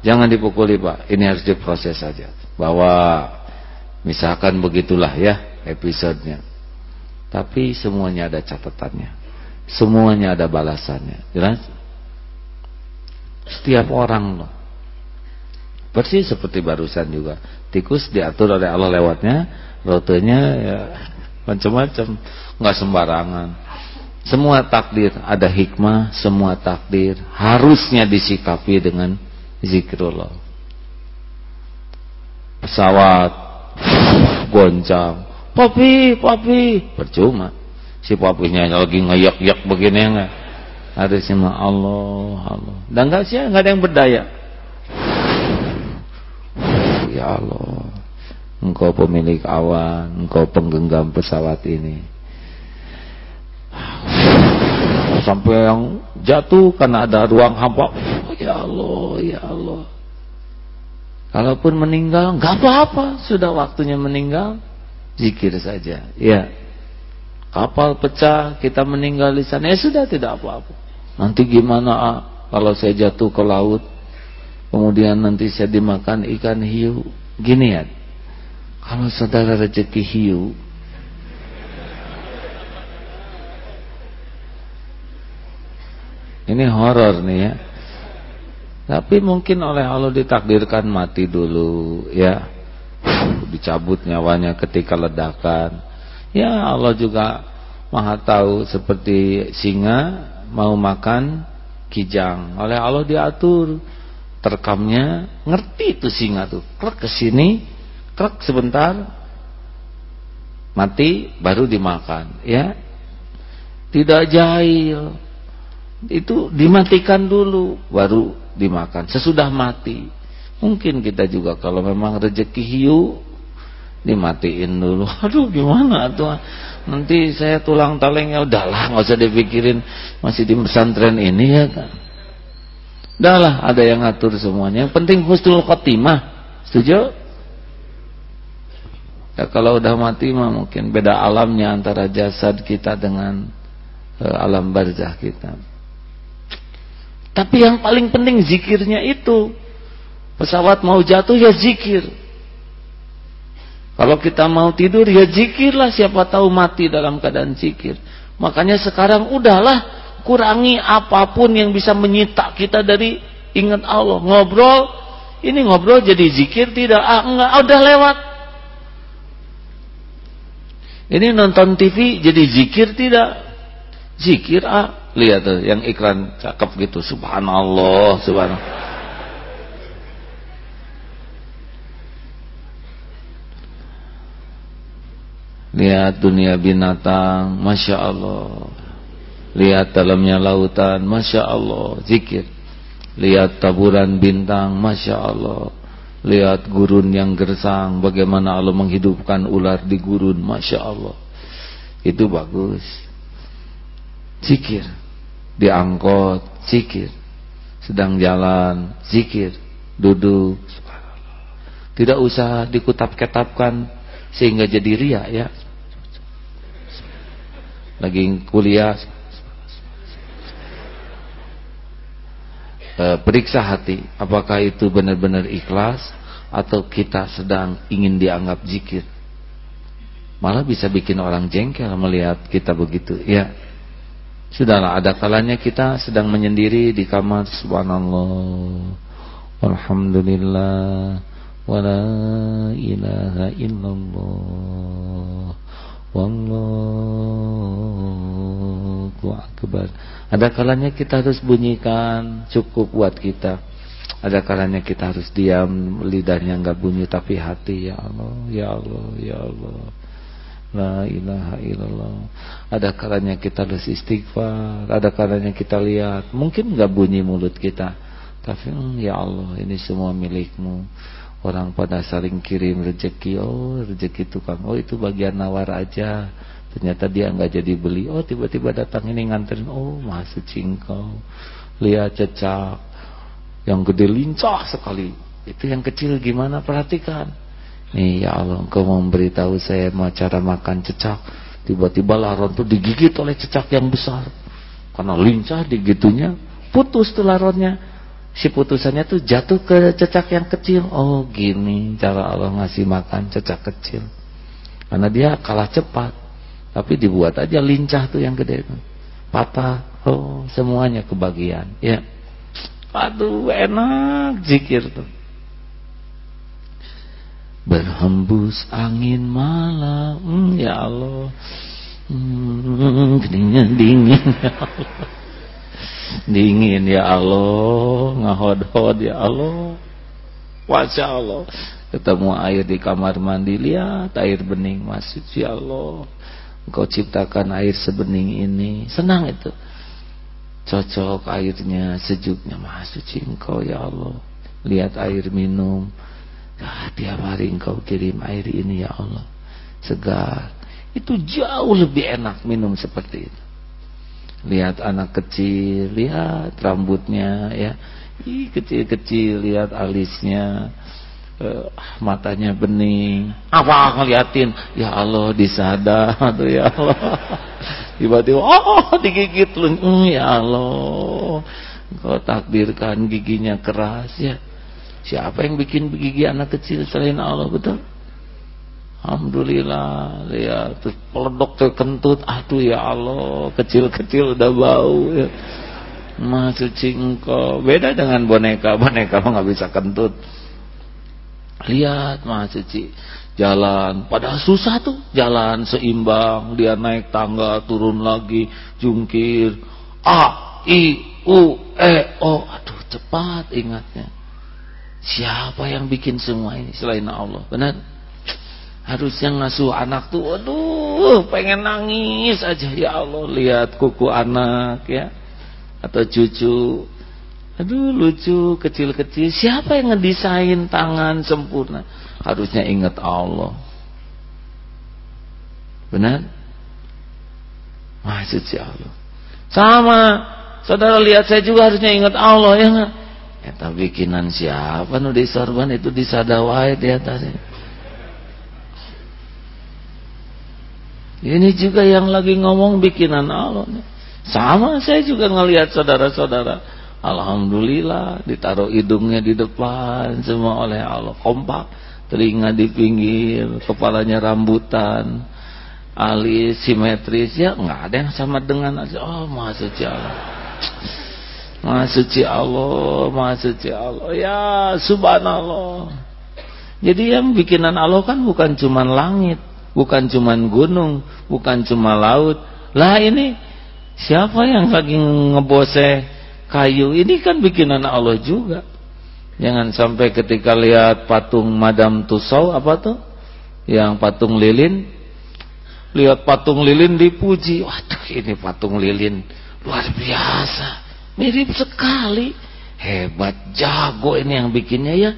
jangan dipukuli pak. Ini harus diproses saja. Bahwa misalkan begitulah ya episodenya. Tapi semuanya ada catatannya. Semuanya ada balasannya. Jelas? Setiap orang loh. Persis seperti barusan juga. Tikus diatur oleh Allah lewatnya rutenya ya macam-macam. Nggak sembarangan. Semua takdir ada hikmah, semua takdir harusnya disikapi dengan zikrullah. Pesawat goncang, papi, papi, percuma. Si papinya lagi ngayak-yak begini enggak. Harusnya mah Allah, Allah. Dan enggak sih, enggak ada yang berdaya. Ya Allah. Engkau pemilik awan, engkau penggenggam pesawat ini sampai yang jatuh karena ada ruang hampa ya Allah ya Allah kalaupun meninggal nggak apa-apa sudah waktunya meninggal zikir saja. Ya. Kapal pecah kita meninggal di sana. Ya sudah tidak apa-apa. Nanti gimana ah, kalau saya jatuh ke laut kemudian nanti saya dimakan ikan hiu. Gini ya kalau saudara rezeki hiu Ini horor nih ya. Tapi mungkin oleh Allah ditakdirkan mati dulu ya. Dicabut nyawanya ketika ledakan. Ya Allah juga Maha tahu seperti singa mau makan kijang. Oleh Allah diatur terkamnya ngerti itu singa tuh. Krek ke sini, krek sebentar mati baru dimakan ya. Tidak jahil itu dimatikan dulu baru dimakan sesudah mati mungkin kita juga kalau memang rezeki hiu dimatiin dulu. Aduh gimana tuh nanti saya tulang talengnya udahlah nggak usah dipikirin masih di pesantren ini ya kan? Udahlah ada yang ngatur semuanya. Yang penting husnul khotimah. Setuju? Ya kalau udah mati mah mungkin beda alamnya antara jasad kita dengan uh, alam barzah kita. Tapi yang paling penting zikirnya itu. Pesawat mau jatuh ya zikir. Kalau kita mau tidur ya zikirlah siapa tahu mati dalam keadaan zikir. Makanya sekarang udahlah kurangi apa pun yang bisa menyita kita dari ingat Allah. Ngobrol, ini ngobrol jadi zikir tidak? Ah enggak, ah, udah lewat. Ini nonton TV jadi zikir tidak? Zikir ah Lihat tuh yang iklan cakep gitu. Subhanallah, subhanallah. Lihat dunia binatang, Masya Allah. Lihat dalamnya lautan, Masya Allah. Zikir. Lihat taburan bintang, Masya Allah. Lihat gurun yang gersang, bagaimana Allah menghidupkan ular di gurun, Masya Allah. Itu bagus. Zikir. Diangkut, zikir. Sedang jalan, zikir. Duduk, tidak usah dikutap-ketapkan sehingga jadi ria ya lagi kuliah. E, periksa hati. Apakah itu benar-benar ikhlas atau kita sedang ingin dianggap zikir malah bisa bikin orang jengkel melihat kita begitu. Ya sudahlah ada kalanya kita sedang menyendiri di kamar. Subhanallah. Alhamdulillah. Wa la ilaha illallah Wallahu akbar. Ada kalanya kita harus bunyikan cukup buat kita. Ada kalanya kita harus diam, lidahnya enggak bunyi tapi hati ya Allah, ya Allah, ya Allah. La ilaha illallah. Ada kalanya kita harus istighfar, ada kalanya kita lihat, mungkin enggak bunyi mulut kita. Tapi hmm, ya Allah, ini semua milikmu. Orang pada saling kirim rezeki. Oh rezeki tukang. Oh itu bagian nawar aja. Ternyata dia nggak jadi beli. Oh tiba-tiba datang ini nganterin. Oh masuk cingkau Lihat cecak. Yang gede lincah sekali. Itu yang kecil gimana? Perhatikan. Nih ya Allah engkau memberitahu saya mau cara makan cecak. Tiba-tiba laron tuh digigit oleh cecak yang besar. Karena lincah digitunya Putus tuh laronnya si putusannya tuh jatuh ke cecak yang kecil. Oh gini cara Allah ngasih makan cecak kecil. Karena dia kalah cepat. Tapi dibuat aja lincah tuh yang gede tuh. Patah. Oh semuanya kebagian. Ya. Aduh enak zikir tuh. Berhembus angin malam. Ya Allah. Hmm, dingin dingin ya Allah dingin ya Allah. Ngahod-hod ya Allah. Masya Allah. Ketemu air di kamar mandi. Lihat air bening masih ya Allah. Engkau ciptakan air sebening ini. Senang itu. Cocok airnya sejuknya masuk engkau ya Allah. Lihat air minum. Ah, tiap hari engkau kirim air ini ya Allah. Segar. Itu jauh lebih enak minum seperti itu lihat anak kecil lihat rambutnya ya. Ih kecil-kecil lihat alisnya uh, matanya bening. Apa ngeliatin? Ya Allah disada tuh ya Allah. Tiba-tiba oh digigit lu. Mm, ya Allah. Kau takdirkan giginya keras ya. Siapa yang bikin gigi anak kecil selain Allah betul Alhamdulillah ya terus peledok terkentut aduh ya Allah kecil-kecil udah bau ya. Masuk cingko. Beda dengan boneka. Boneka mah nggak bisa kentut. Lihat Mas Suci jalan. Padahal susah tuh jalan seimbang. Dia naik tangga turun lagi jungkir. A i u e o. Aduh cepat ingatnya. Siapa yang bikin semua ini selain Allah? Benar Harusnya ngasuh anak tuh aduh pengen nangis aja ya Allah lihat kuku anak ya atau cucu. Aduh lucu kecil-kecil. Siapa yang ngedesain tangan sempurna? Harusnya ingat Allah. Benar? Maksud si Allah. Sama saudara lihat saya juga harusnya ingat Allah ya enggak? Ya tapi bikinan siapa nu disorban itu disadawai di atasnya. Ini juga yang lagi ngomong bikinan Allah. Sama saya juga ngelihat saudara-saudara. Alhamdulillah ditaruh hidungnya di depan semua oleh Allah. Kompak, telinga di pinggir, kepalanya rambutan, alis simetris. Ya nggak ada yang sama dengan Oh maha suci Allah. Maha suci Allah, maha suci Allah. Ya subhanallah. Jadi yang bikinan Allah kan bukan cuma langit bukan cuma gunung, bukan cuma laut. Lah ini siapa yang lagi ngebose kayu? Ini kan bikinan Allah juga. Jangan sampai ketika lihat patung Madam Tussauds apa tuh? Yang patung lilin lihat patung lilin dipuji waduh ini patung lilin luar biasa mirip sekali hebat jago ini yang bikinnya ya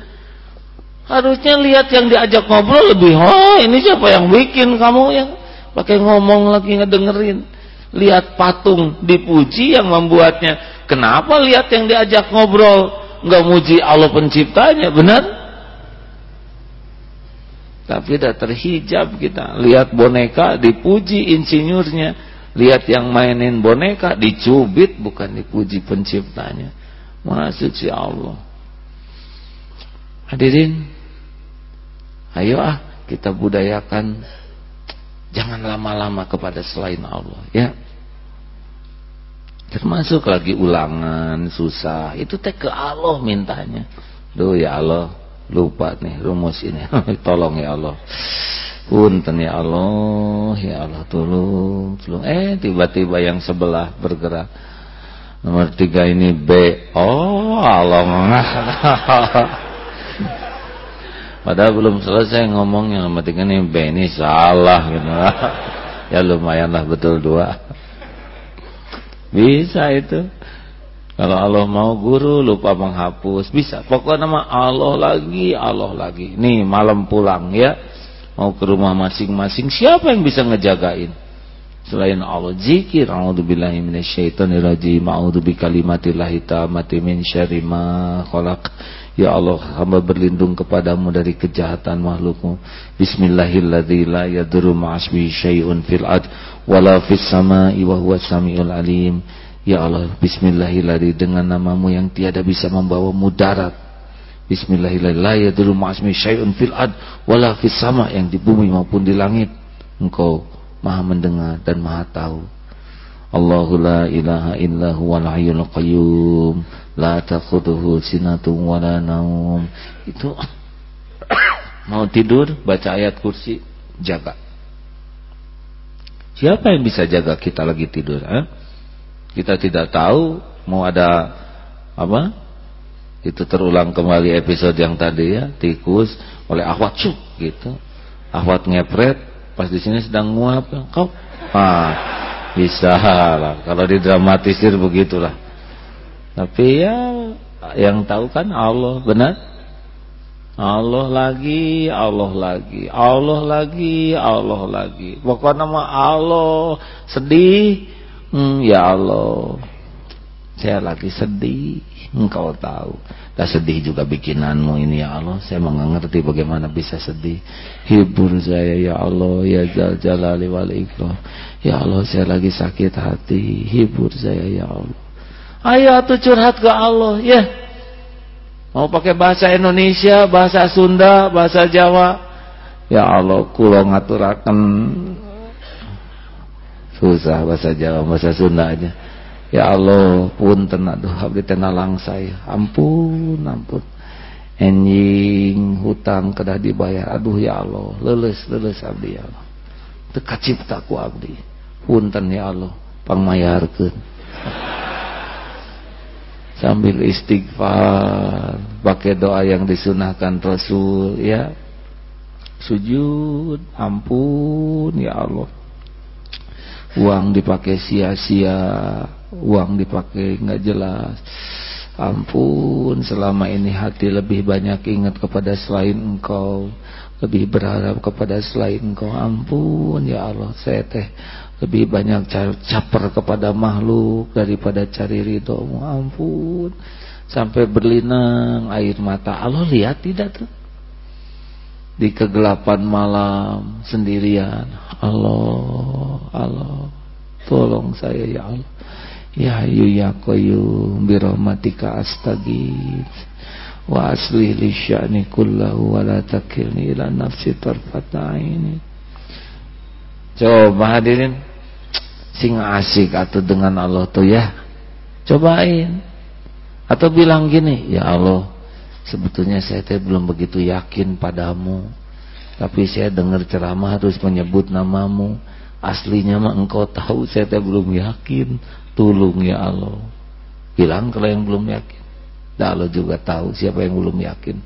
harusnya lihat yang diajak ngobrol lebih oh ini siapa yang bikin kamu yang pakai ngomong lagi ngedengerin lihat patung dipuji yang membuatnya kenapa lihat yang diajak ngobrol nggak muji Allah penciptanya benar tapi tidak terhijab kita. Lihat boneka dipuji insinyurnya. Lihat yang mainin boneka dicubit bukan dipuji penciptanya. Maha si Allah. Hadirin. Ayo ah kita budayakan. Jangan lama-lama kepada selain Allah ya. Termasuk lagi ulangan susah. Itu teh ke Allah mintanya. Duh ya Allah lupa nih rumus ini. Tolong ya Allah. Punten ya Allah ya Allah tolong tolong. Eh tiba-tiba yang sebelah bergerak. Nomor tiga ini B. Oh Allah padahal belum selesai ngomong yang tiga ini B ini salah gitu ya lumayan lah betul dua bisa itu kalau Allah mau guru lupa menghapus bisa. Pokoknya nama Allah lagi, Allah lagi. Nih malam pulang ya. Mau ke rumah masing-masing siapa yang bisa ngejagain? Selain Allah zikir a'udzubillahi minasyaitonirrajim a'udzu bikalimatillahi tammati min syarri ma khalaq Ya Allah hamba berlindung kepadamu dari kejahatan makhlukmu Bismillahirrahmanirrahim la ma'asbihi syai'un fil ad wala fis sama'i wa huwas samiul alim Ya Allah, bismillahirrahmanirrahim dengan namamu yang tiada bisa membawa mudarat. Bismillahirrahmanirrahim. La ma'asmi syai'un fil ad wala fis sama yang di bumi maupun di langit. Engkau Maha mendengar dan Maha tahu. La ilaha illa huwal hayyul qayyum la ta'khudhuhu sinatun wa la naum. Itu mau tidur baca ayat kursi jaga. Siapa yang bisa jaga kita lagi tidur, eh? kita tidak tahu mau ada apa itu terulang kembali episode yang tadi ya tikus oleh ahwat cuk gitu ahwat ngepret pas di sini sedang nguap kau ah bisa lah kalau didramatisir begitulah tapi ya yang tahu kan Allah benar Allah lagi, Allah lagi, Allah lagi, Allah lagi. Pokoknya nama Allah sedih, Hmm, ya Allah, saya lagi sedih. Engkau tahu. Tak sedih juga bikinanmu ini ya Allah. Saya mau ngerti bagaimana bisa sedih. Hibur saya ya Allah. Ya Jal Jalali wal Ikram. Ya Allah saya lagi sakit hati. Hibur saya ya Allah. Ayo tuh curhat ke Allah ya. Mau pakai bahasa Indonesia, bahasa Sunda, bahasa Jawa. Ya Allah, kulo ngaturaken susah bahasa Jawa bahasa Sunda aja ya Allah pun tenak doa abdi tenalang saya ampun ampun enjing hutang kedah dibayar aduh ya Allah leles leles abdi ya Allah teka cipta ku abdi punten ya Allah pangmayarkeun. Sambil istighfar pakai doa yang disunahkan Rasul ya. Sujud ampun ya Allah. Uang dipakai sia-sia uang dipakai nggak jelas. Ampun selama ini hati lebih banyak ingat kepada selain engkau lebih berharap kepada selain engkau. Ampun ya Allah. Saya teh lebih banyak caper kepada makhluk daripada cari ridhomu ampun. Sampai berlinang air mata. Allah lihat tidak tuh? Di kegelapan malam sendirian. Allah Allah. Tolong saya ya Allah. Ya hayu ya qayyum bi rahmatika astaghith wa asli li sya'ni kullahu wa la takilni ila nafsi tarfata aini coba hadirin sing asik atau dengan Allah tuh ya cobain atau bilang gini ya Allah Sebetulnya saya teh belum begitu yakin padamu. Tapi saya dengar ceramah harus menyebut namamu. Aslinya mah engkau tahu saya teh belum yakin. Tolong ya Allah. Bilang kalau yang belum yakin. Dan Allah juga tahu siapa yang belum yakin.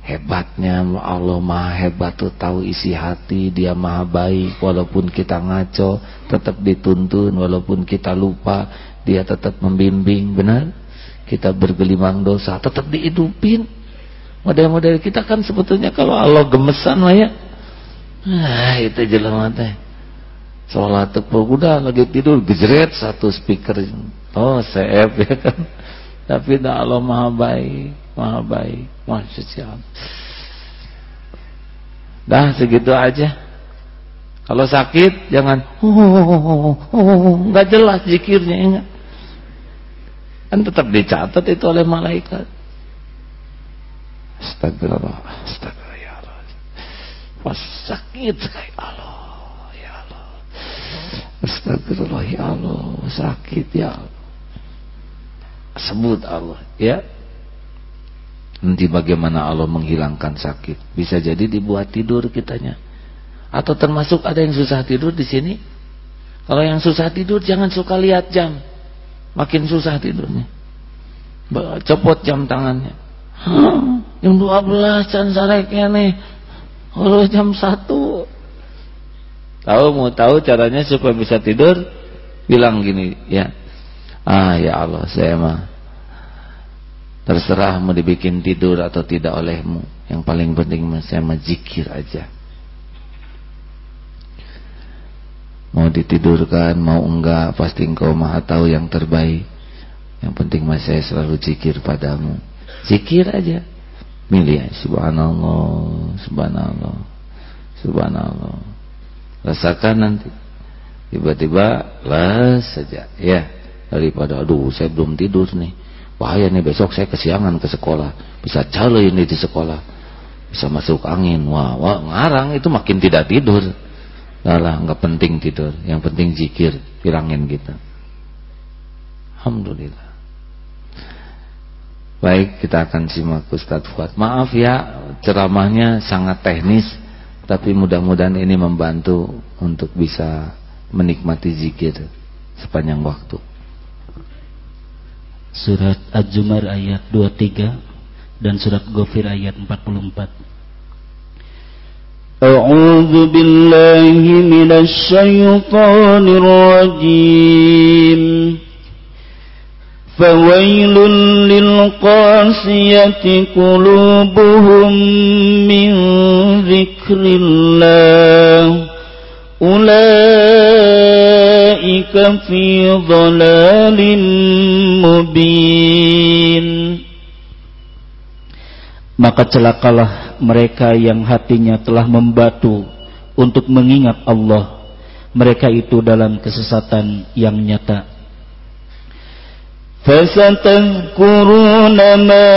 Hebatnya Allah maha hebat tuh tahu isi hati. Dia maha baik walaupun kita ngaco tetap dituntun. Walaupun kita lupa dia tetap membimbing benar? Kita bergelimang dosa tetap dihidupin. Model-model kita kan sebetulnya kalau Allah gemesan lah ya. Nah itu jelas teh. Sholat udah lagi tidur gejret satu speaker. Oh CF ya kan? Tapi Allah maha baik maha baik Masya Allah dah segitu aja. Kalau sakit jangan oh, oh, oh, nggak jelas zikirnya ingat. Kan tetap dicatat itu oleh malaikat. Astagfirullah astagfirullah ya Allah. Pas sakit sekali Allah ya Allah. Astagfirullah ya Allah sakit ya Allah. Sebut Allah ya nanti bagaimana Allah menghilangkan sakit? Bisa jadi dibuat tidur kitanya. Atau termasuk ada yang susah tidur di sini? Kalau yang susah tidur jangan suka lihat jam. Makin susah tidurnya. Copot jam tangannya. Jam 12 can sareknya nih. Kalau jam 1 tahu mau tahu caranya supaya bisa tidur? Bilang gini ya. Ah ya Allah saya mah Terserah mau dibikin tidur atau tidak olehmu. Yang paling penting saya zikir aja. Mau ditidurkan, mau enggak, pasti engkau maha tahu yang terbaik. Yang penting mas saya selalu zikir padamu. Zikir aja. Milih. Subhanallah, subhanallah, subhanallah. Rasakan nanti. Tiba-tiba las saja. Ya. Daripada, aduh saya belum tidur nih bahaya nih besok saya kesiangan ke sekolah. Bisa cale ini di sekolah. Bisa masuk angin. Wah, wah ngarang. Itu makin tidak tidur. Lah nggak penting tidur. Yang penting zikir hilangin kita Alhamdulillah. Baik kita akan simak Ustadz Fuad. Maaf ya ceramahnya sangat teknis tapi mudah-mudahan ini membantu untuk bisa menikmati zikir sepanjang waktu
Surat Az-Zumar ayat 23 dan surat Ghafir ayat 44. A'udzu billahi minasy syaithanir rajim. فويل للقاسية قلوبهم من ذكر الله أولئك في ضلال مبين Maka celakalah mereka yang hatinya telah membatu untuk mengingat Allah. Mereka itu dalam kesesatan yang nyata. فَسَتَذْكُرُونَ مَا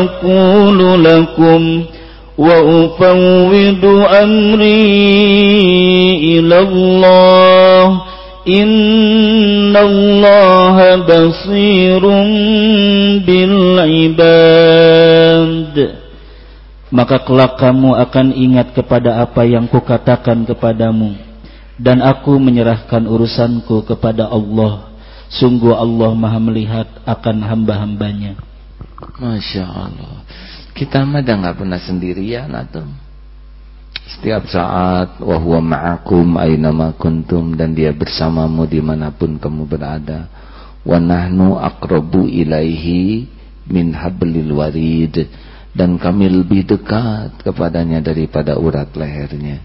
أَقُولُ لَكُمْ وأفوض أمري إلى الله إن الله بصير بالعباد Maka kelak kamu akan ingat kepada apa yang kukatakan kepadamu Dan aku menyerahkan urusanku kepada Allah Sungguh Allah maha melihat akan hamba-hambanya
Masya Allah kita mah nggak pernah sendirian atau setiap saat wahwa ma'akum aynama kuntum dan dia bersamamu di mana pun kamu berada. Wa nahnu ilaihi min hablil warid dan kami lebih dekat kepadanya daripada urat lehernya.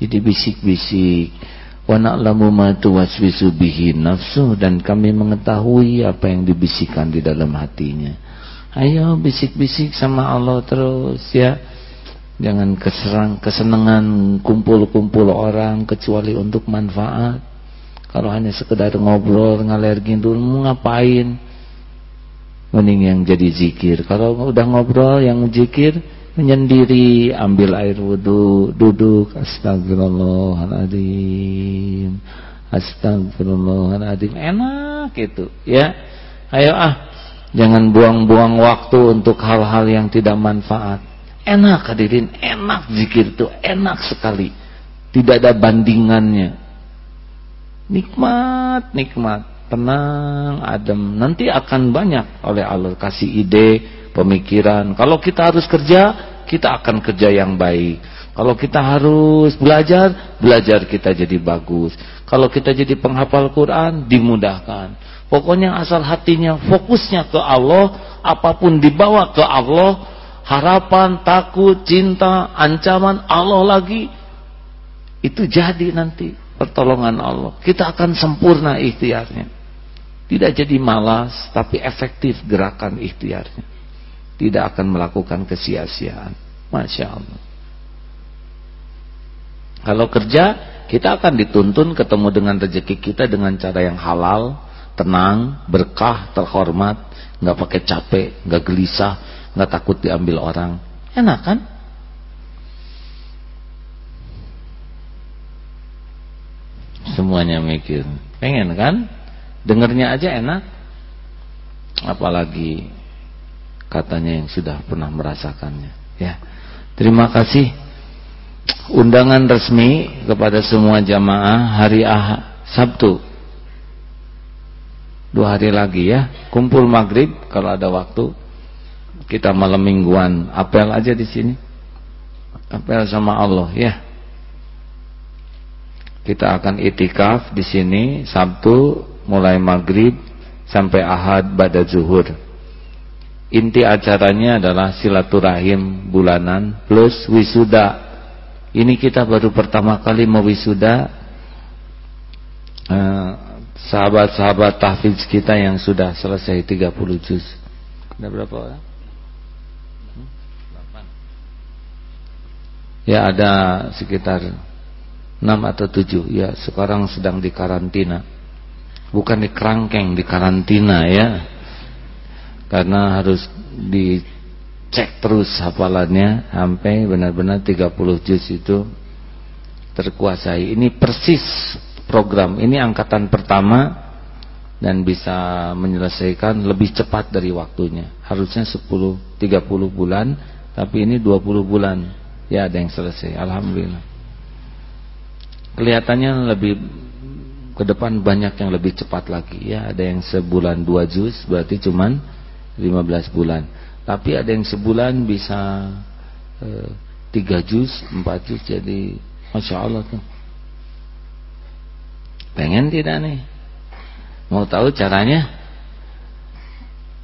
Jadi bisik-bisik wa na'lamu ma tuwaswisu bihi nafsu dan kami mengetahui apa yang dibisikkan di dalam hatinya Ayo bisik-bisik sama Allah terus ya. Jangan keserang kesenangan kumpul-kumpul orang kecuali untuk manfaat. Kalau hanya sekedar ngobrol ngalir gitu mau ngapain? Mending yang jadi zikir. Kalau udah ngobrol yang zikir menyendiri, ambil air wudhu, duduk, astagfirullahaladzim, astagfirullahaladzim, enak gitu, ya. Ayo ah, Jangan buang-buang waktu untuk hal-hal yang tidak manfaat. Enak hadirin, enak zikir itu, enak sekali. Tidak ada bandingannya. Nikmat, nikmat, tenang, adem. Nanti akan banyak oleh Allah kasih ide, pemikiran. Kalau kita harus kerja, kita akan kerja yang baik. Kalau kita harus belajar, belajar kita jadi bagus. Kalau kita jadi penghafal Quran, dimudahkan. Pokoknya asal hatinya fokusnya ke Allah, apa pun dibawa ke Allah, harapan, takut, cinta, ancaman Allah lagi, itu jadi nanti pertolongan Allah. Kita akan sempurna ikhtiarnya. Tidak jadi malas, tapi efektif gerakan ikhtiarnya. Tidak akan melakukan kesia-siaan. Masya Allah. Kalau kerja, kita akan dituntun ketemu dengan rezeki kita dengan cara yang halal, tenang, berkah, terhormat, nggak pakai capek, nggak gelisah, nggak takut diambil orang. Enak kan? Semuanya mikir. Pengen kan? Dengernya aja enak. Apalagi katanya yang sudah pernah merasakannya. Ya. Terima kasih undangan resmi kepada semua jamaah hari Ahad Sabtu dua hari lagi ya. Kumpul maghrib kalau ada waktu kita malam mingguan. Apel aja di sini. Apel sama Allah ya. Kita akan itikaf di sini Sabtu mulai maghrib sampai Ahad pada zuhur. Inti acaranya adalah silaturahim bulanan plus wisuda. Ini kita baru pertama kali mewisuda eh, sahabat-sahabat tahfiz kita yang sudah selesai 30 juz. Ada berapa orang? Ya ada sekitar 6 atau 7 Ya sekarang sedang di karantina Bukan di kerangkeng Di karantina ya Karena harus di cek terus hafalannya sampai benar-benar 30 juz itu terkuasai. Ini persis program. Ini angkatan pertama dan bisa menyelesaikan lebih cepat dari waktunya. Harusnya 10 30 bulan, tapi ini 20 bulan. Ya ada yang selesai. Alhamdulillah. Kelihatannya lebih ke depan banyak yang lebih cepat lagi ya. Ada yang sebulan dua juz berarti cuman 15 bulan. Tapi ada yang sebulan bisa eh, tiga juz, empat juz jadi masya Allah tuh. Pengen tidak nih? Mau tahu caranya?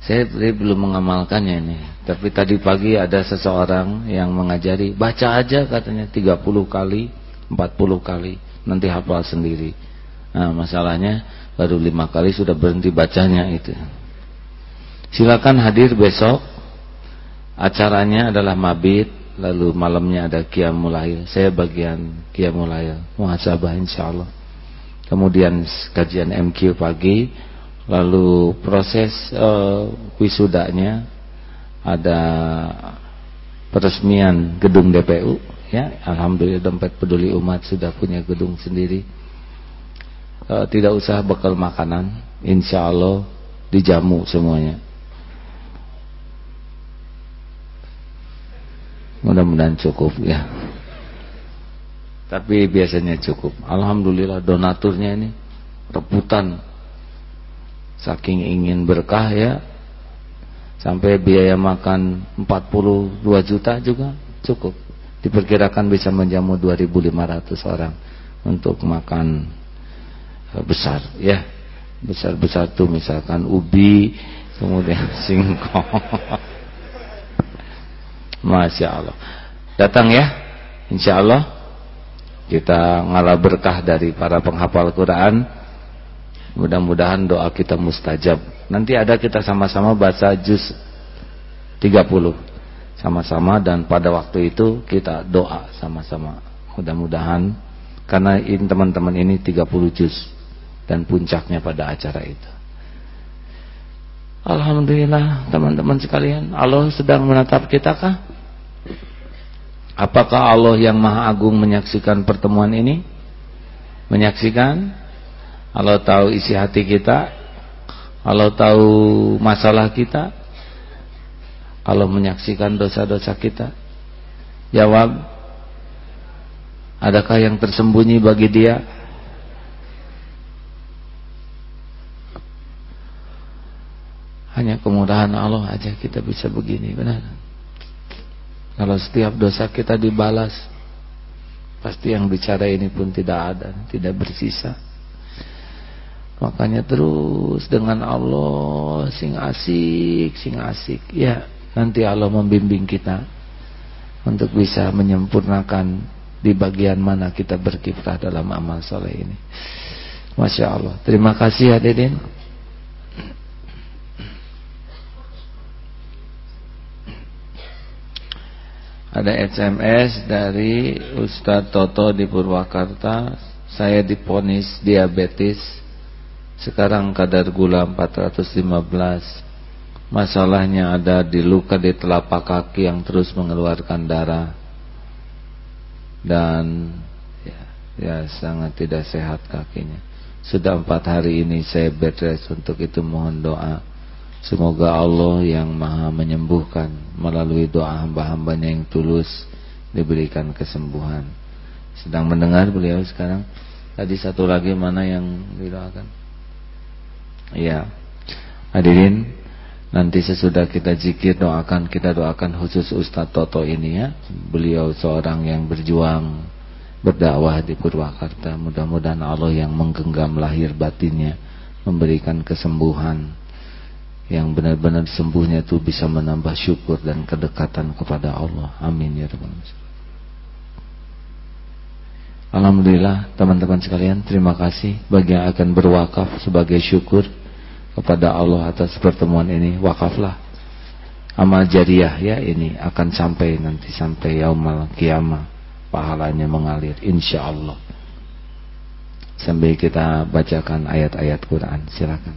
Saya belum mengamalkannya nih. Tapi tadi pagi ada seseorang yang mengajari baca aja katanya 30 kali, 40 kali, nanti hafal sendiri. Nah, masalahnya baru lima kali sudah berhenti bacanya itu. Silakan hadir besok acaranya adalah mabit lalu malamnya ada qiyamul saya bagian qiyamul lail muhasabah insyaallah kemudian kajian MQ pagi lalu proses uh, wisudanya. Ada peresmian gedung DPU ya. Alhamdulillah dompet peduli umat sudah punya gedung sendiri. Uh, tidak usah bekal makanan insyaallah dijamu semuanya. Mudah-mudahan cukup ya. Tapi biasanya cukup. Alhamdulillah donaturnya ini rebutan. Saking ingin berkah ya. Sampai biaya makan 42 juta juga cukup. Diperkirakan bisa menjamu 2500 orang untuk makan besar ya. Besar-besar tuh misalkan ubi, kemudian singkong. Masya Allah Datang ya Insya Allah Kita ngalah berkah dari para penghafal Quran. Mudah-mudahan doa kita mustajab. Nanti ada kita sama-sama baca juz 30 Sama-sama dan pada waktu itu kita doa sama-sama. Mudah-mudahan Karena ini teman-teman ini 30 juz Dan puncaknya pada acara itu. Alhamdulillah teman-teman sekalian Allah sedang menatap kita kah? Apakah Allah yang maha agung menyaksikan pertemuan ini? Menyaksikan? Allah tahu isi hati kita? Allah tahu masalah kita? Allah menyaksikan dosa-dosa kita? Jawab Adakah yang tersembunyi bagi dia? Hanya kemudahan Allah aja kita bisa begini benar kalau setiap dosa kita dibalas pasti yang bicara ini pun tidak ada tidak bersisa. Makanya terus dengan Allah sing asik sing asik. Ya nanti Allah membimbing kita untuk bisa menyempurnakan di bagian mana kita berkiprah dalam amal soleh ini. Masya Allah. Terima kasih hadirin Ada SMS dari Ustadz Toto di Purwakarta. Saya diponis diabetes. Sekarang kadar gula 415 Masalahnya ada di luka di telapak kaki yang terus mengeluarkan darah. Dan ya, ya sangat tidak sehat kakinya. Sudah empat hari ini saya bed rest. Untuk itu mohon doa Semoga Allah yang maha menyembuhkan melalui doa hamba-hambanya yang tulus diberikan kesembuhan. Sedang mendengar beliau sekarang. Tadi satu lagi mana yang didoakan? Iya. Hadirin, nanti sesudah kita zikir doakan, kita doakan khusus Ustadz Toto ini ya. Beliau seorang yang berjuang berdakwah di Purwakarta. Mudah-mudahan Allah yang menggenggam lahir batinnya memberikan kesembuhan yang benar-benar sembuhnya itu bisa menambah syukur dan kedekatan kepada Allah. Amin ya alamin. Alhamdulillah teman-teman sekalian terima kasih bagi yang akan berwakaf sebagai syukur kepada Allah atas pertemuan ini wakaflah amal jariah ya ini akan sampai nanti sampai yaumal kiamah pahalanya mengalir insyaallah sambil kita bacakan ayat-ayat Quran silakan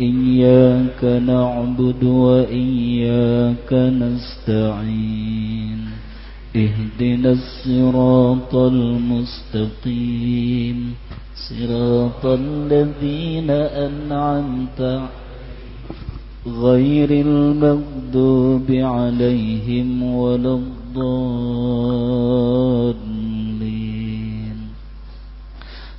إياك نعبد وإياك نستعين. اهدنا الصراط المستقيم. صراط الذين أنعمت غير المغضوب عليهم ولا الضالين.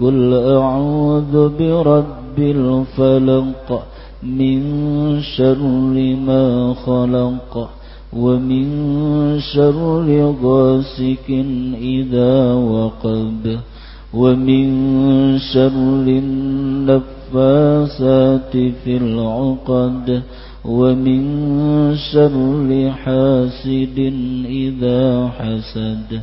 قل أعوذ برب الفلق من شر ما خلق ومن شر غاسك إذا وقب ومن شر النفاسات في العقد ومن شر حاسد إذا حسد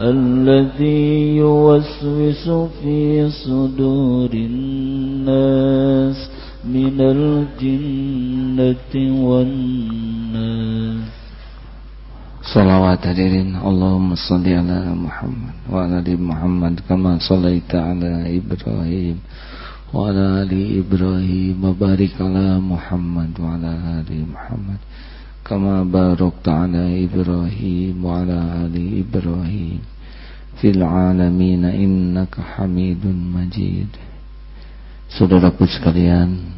الذي يوسوس في صدور الناس من الجنة والناس.
صلوات هديرين اللهم صل على محمد وعلى آل محمد كما صليت على إبراهيم وعلى آل إبراهيم وبارك على محمد وعلى آل محمد كما باركت على إبراهيم وعلى آل إبراهيم fil alamin innaka hamidun majid. Saudaraku sekalian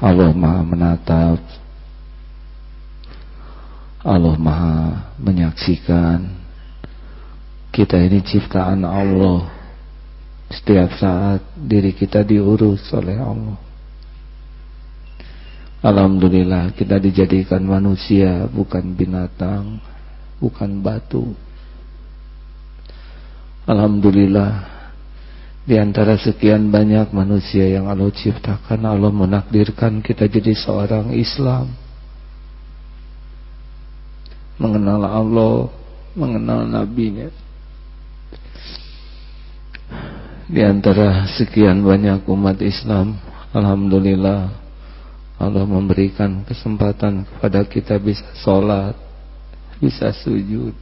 Allah Maha menatap Allah Maha menyaksikan. Kita ini ciptaan Allah. Setiap saat diri kita diurus oleh Allah. Alhamdulillah kita dijadikan manusia bukan binatang bukan batu. Alhamdulillah di antara sekian banyak manusia yang Allah ciptakan Allah menakdirkan kita jadi seorang Islam. Mengenal Allah mengenal nabinya. Di antara sekian banyak umat Islam Alhamdulillah Allah memberikan kesempatan kepada kita bisa sholat Bisa sujud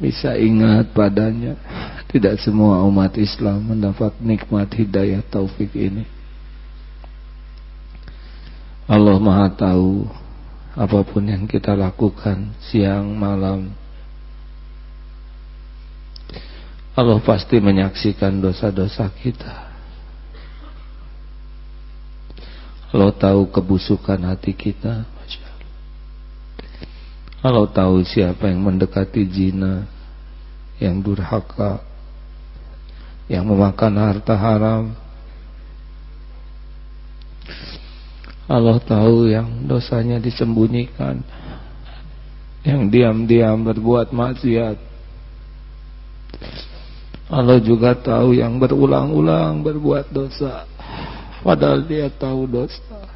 Bisa ingat padanya Tidak semua umat Islam mendapat nikmat hidayah taufik ini Allah maha tahu Apa pun yang kita lakukan Siang, malam Allah pasti menyaksikan dosa-dosa kita. Allah tahu kebusukan hati kita. Allah tahu siapa yang mendekati zina, yang durhaka, yang memakan harta haram. Allah tahu yang dosanya disembunyikan, yang diam-diam berbuat maksiat. Allah juga tahu yang berulang-ulang berbuat dosa Padahal dia tahu dosa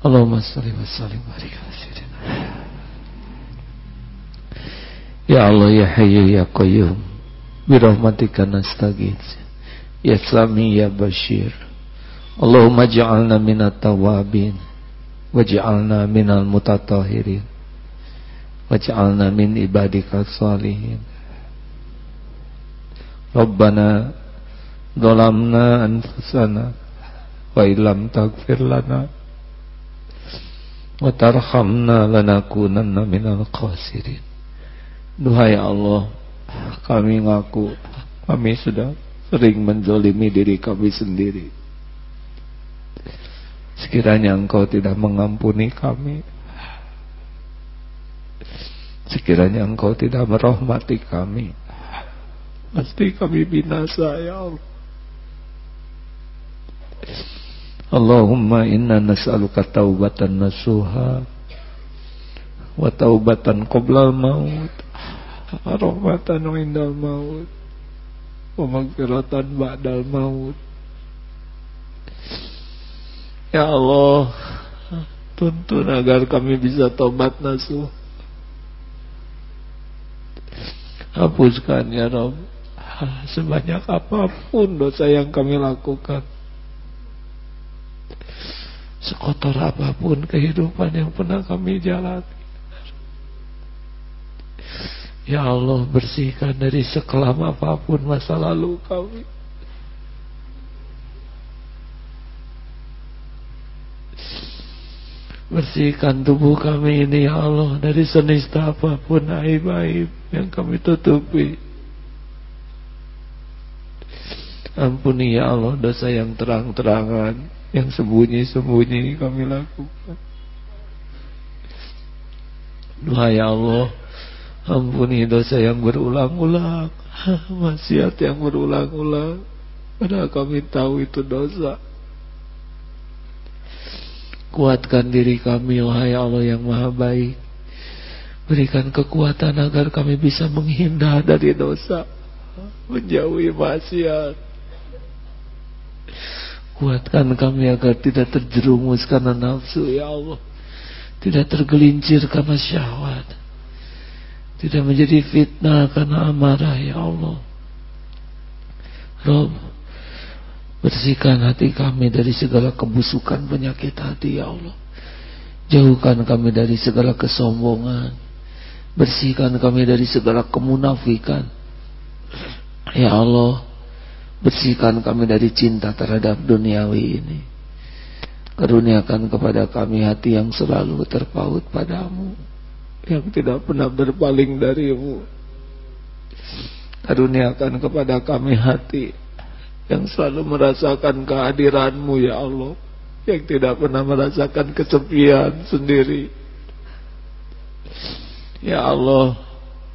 Allahumma salli wa sallim barik Ya Allah ya Hayyu ya Qayyum Birahmatika nastaghith Ya Sami ya Bashir. Allahumma ja'alna minat tawabin Waj'alna minal mutatahirin waj'alna min ibadika salihin. Rabbana Zalamna anfusana Wa ilam tagfir lana Wa tarhamna lanakunanna minal khasirin Duhai Allah Kami ngaku Kami sudah sering menzolimi diri kami sendiri. Sekiranya engkau tidak mengampuni kami Sekiranya engkau tidak merahmati kami Pasti kami binasa ya Allah Allahumma inna nas'aluka taubatan nasuha Wa taubatan qoblal maut Rahmatan indal maut Wa magfiratan ba'dal maut. Ya Allah Tuntun agar kami bisa tobat nasuh. Hapuskan ya Rob Sebanyak apa pun dosa yang kami lakukan Sekotor apa pun kehidupan yang pernah kami jalani. Ya Allah bersihkan dari sekelam apa pun masa lalu kami. Bersihkan tubuh kami ini ya Allah Dari senista apa pun aib-aib yang kami tutupi. Ampuni ya Allah dosa yang terang-terangan Yang sembunyi-sembunyi kami lakukan. Doa ya Allah Ampuni dosa yang berulang-ulang. Maksiat yang berulang-ulang. Padahal kami tahu itu dosa. Kuatkan diri kami wahai Allah yang maha baik. Berikan kekuatan agar kami bisa menghindar dari dosa, menjauhi maksiat. Kuatkan kami agar tidak terjerumus karena nafsu, ya Allah. Tidak tergelincir karena syahwat. Tidak menjadi fitnah karena amarah, ya Allah. Rob, bersihkan hati kami dari segala kebusukan penyakit hati, ya Allah. Jauhkan kami dari segala kesombongan Bersihkan kami dari segala kemunafikan. Ya Allah, bersihkan kami dari cinta terhadap duniawi ini. Karuniakan kepada kami hati yang selalu terpaut padamu, yang tidak pernah berpaling darimu. Karuniakan kepada kami hati yang selalu merasakan kehadiranmu ya Allah, yang tidak pernah merasakan kesepian sendiri. Ya Allah,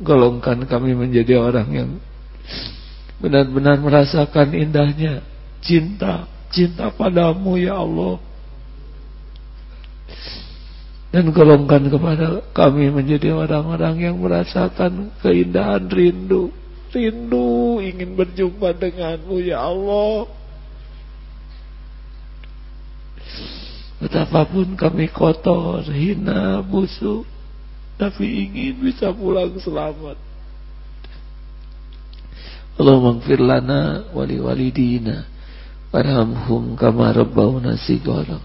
golongkan kami menjadi orang yang benar-benar merasakan indahnya cinta, cinta padamu ya Allah. Dan golongkan kepada kami menjadi orang-orang yang merasakan keindahan rindu. Rindu ingin berjumpa denganmu ya Allah. Betapapun kami kotor, hina, busuk tapi ingin bisa pulang selamat. Allah maghfir lana wali walidina warhamhum kama rabbawna sigara.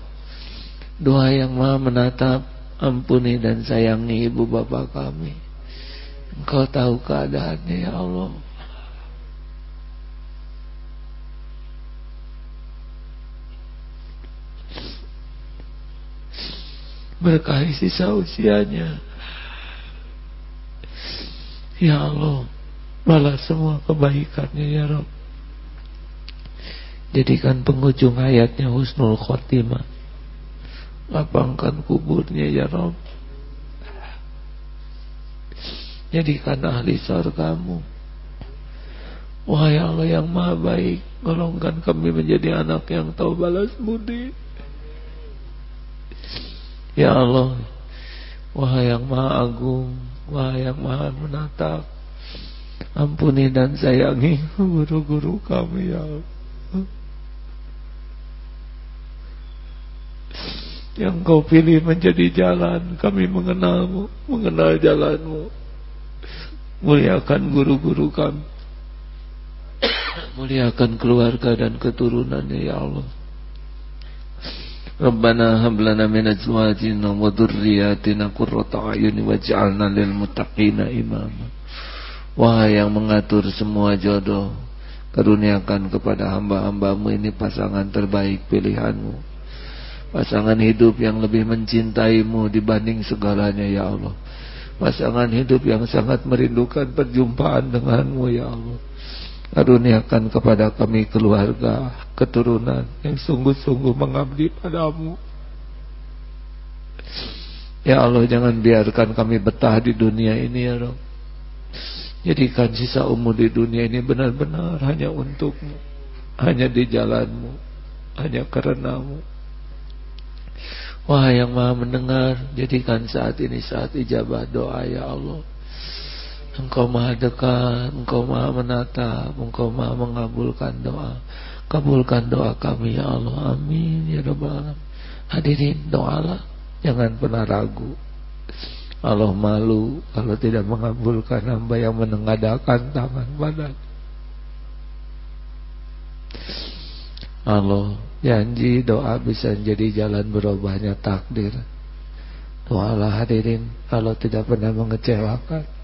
Doa yang maha menatap, ampuni dan sayangi ibu bapak kami. Engkau tahu keadaannya ya Allah. Berkahi sisa usianya Ya Allah Balas semua kebaikannya ya Rob. Jadikan penghujung hayatnya husnul khotimah. Lapangkan kuburnya ya Rob. Jadikan ahli surgamu Wahai Allah yang maha baik Golongkan kami menjadi anak yang tahu balas budi. Ya Allah Wahai yang maha agung Wahai yang maha menatap Ampuni dan sayangi guru-guru kami ya Allah. Yang kau pilih menjadi jalan Kami mengenalmu Mengenal jalanmu. Muliakan guru-guru kami. Muliakan keluarga dan keturunannya ya Allah. Rabbana hab lana min azwajina wa dhurriyyatina qurrata a'yun waj'alna lil muttaqina imama. Wahai yang mengatur semua jodoh, karuniakan kepada hamba-hambamu ini pasangan terbaik pilihanmu. Pasangan hidup yang lebih mencintaimu dibanding segalanya ya Allah. Pasangan hidup yang sangat merindukan perjumpaan denganmu ya Allah. Karuniakan kepada kami keluarga, keturunan yang sungguh-sungguh mengabdi padamu. Ya Allah jangan biarkan kami betah di dunia ini ya Rabb. Jadikan sisa umur di dunia ini benar-benar hanya untukmu. Hanya di jalanmu. Hanya karenamu. Wahai yang maha mendengar, jadikan saat ini saat ijabah doa ya Allah. Engkau maha dekat, Engkau maha menatap, Engkau maha mengabulkan doa. Kabulkan doa kami ya Allah. Amin ya Rabbal Alamin. Hadirin doalah, jangan pernah ragu. Allah malu kalau tidak mengabulkan hamba yang menengadakan tangan badan. Allah janji doa bisa jadi jalan berubahnya takdir. Doalah hadirin kalau tidak pernah mengecewakan.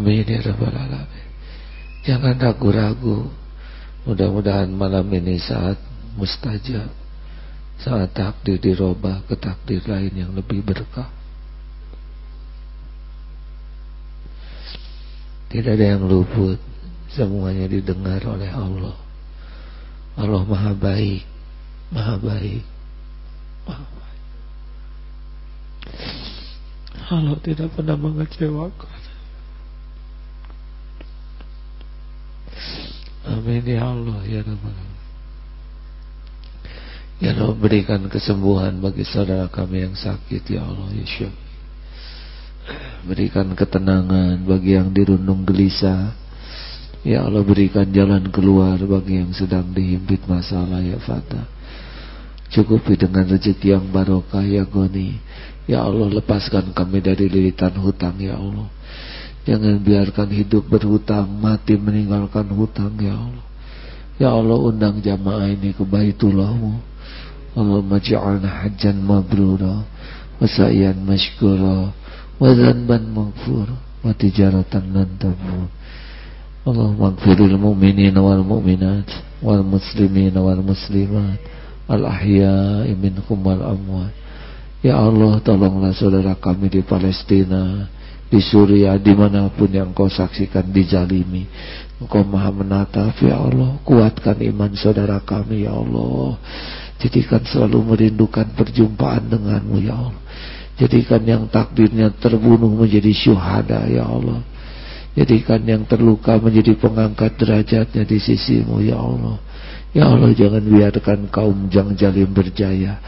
Amin ya Rabbal Alamin. Jangan ragu-ragu. Mudah-mudahan malam ini saat mustajab Saat takdir dirubah ke takdir lain yang lebih berkah. Tidak ada yang luput. Semuanya didengar oleh Allah. Allah maha baik Maha baik Maha baik. Allah tidak pernah mengecewakan Alamin ya Allah ya Rabbal Ya Allah berikan kesembuhan bagi saudara kami yang sakit ya Allah ya Syafi Berikan ketenangan bagi yang dirundung gelisah. Ya Allah berikan jalan keluar bagi yang sedang dihimpit masalah ya Fatah. Cukupi dengan rezeki yang barokah ya Goni Ya Allah lepaskan kami dari lilitan hutang ya Allah Jangan biarkan hidup berhutang Mati meninggalkan hutang ya Allah. Ya Allah undang jamaah ini ke baitullahmu Allahumma ja'alna hajjan mabrura Wasayan mashkura Wazanban maghfur Wa tijaratan lan Allahumma gfiril mu'minin wal mu'minat wal muslimin wal muslimat al ahya'i minhum wal amwat. Ya Allah tolonglah saudara kami di Palestina di Suriah di mana pun yang kau saksikan dijalimi. Engkau maha menatap ya Allah. Kuatkan iman saudara kami ya Allah. Jadikan selalu merindukan perjumpaan denganmu ya Allah. Jadikan yang takdirnya terbunuh menjadi syuhada ya Allah. Jadikan yang terluka menjadi pengangkat derajatnya di sisimu ya Allah. Ya Allah jangan biarkan kaum jang jalim berjaya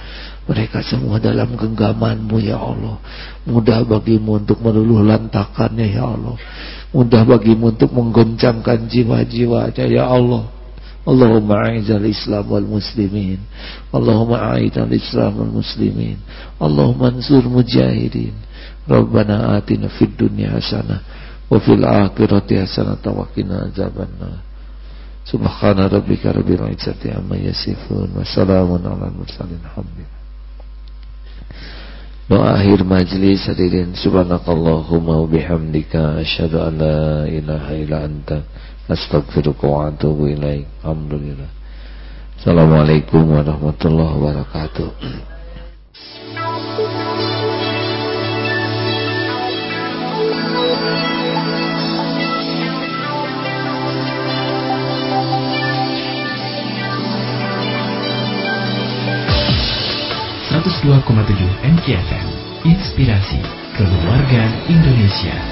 Mereka semua dalam genggamanmu ya Allah. Mudah bagimu untuk meluluh lantakannya ya Allah. Mudah bagimu untuk menggoncangkan jiwa-jiwanya ya Allah. Allahumma a'izal islam wal muslimin. Allahumma a'izal islam wal muslimin. Allahumma ansur mujahidin. Rabbana atina fid dunya hasanah wa fil akhirati hasanatan wa qina azabannar. Subhana rabbika rabbil izzati amma yasifun wa salamun alal mursalin. Alhamdulillah Doa akhir majlis hadirin subhanakallahumma wa bihamdika asyhadu an la ilaha illa anta astaghfiruka wa atubu ilaik. Alhamdulillah. Assalamualaikum warahmatullahi wabarakatuh.
102,7 MKFM Inspirasi Keluarga Indonesia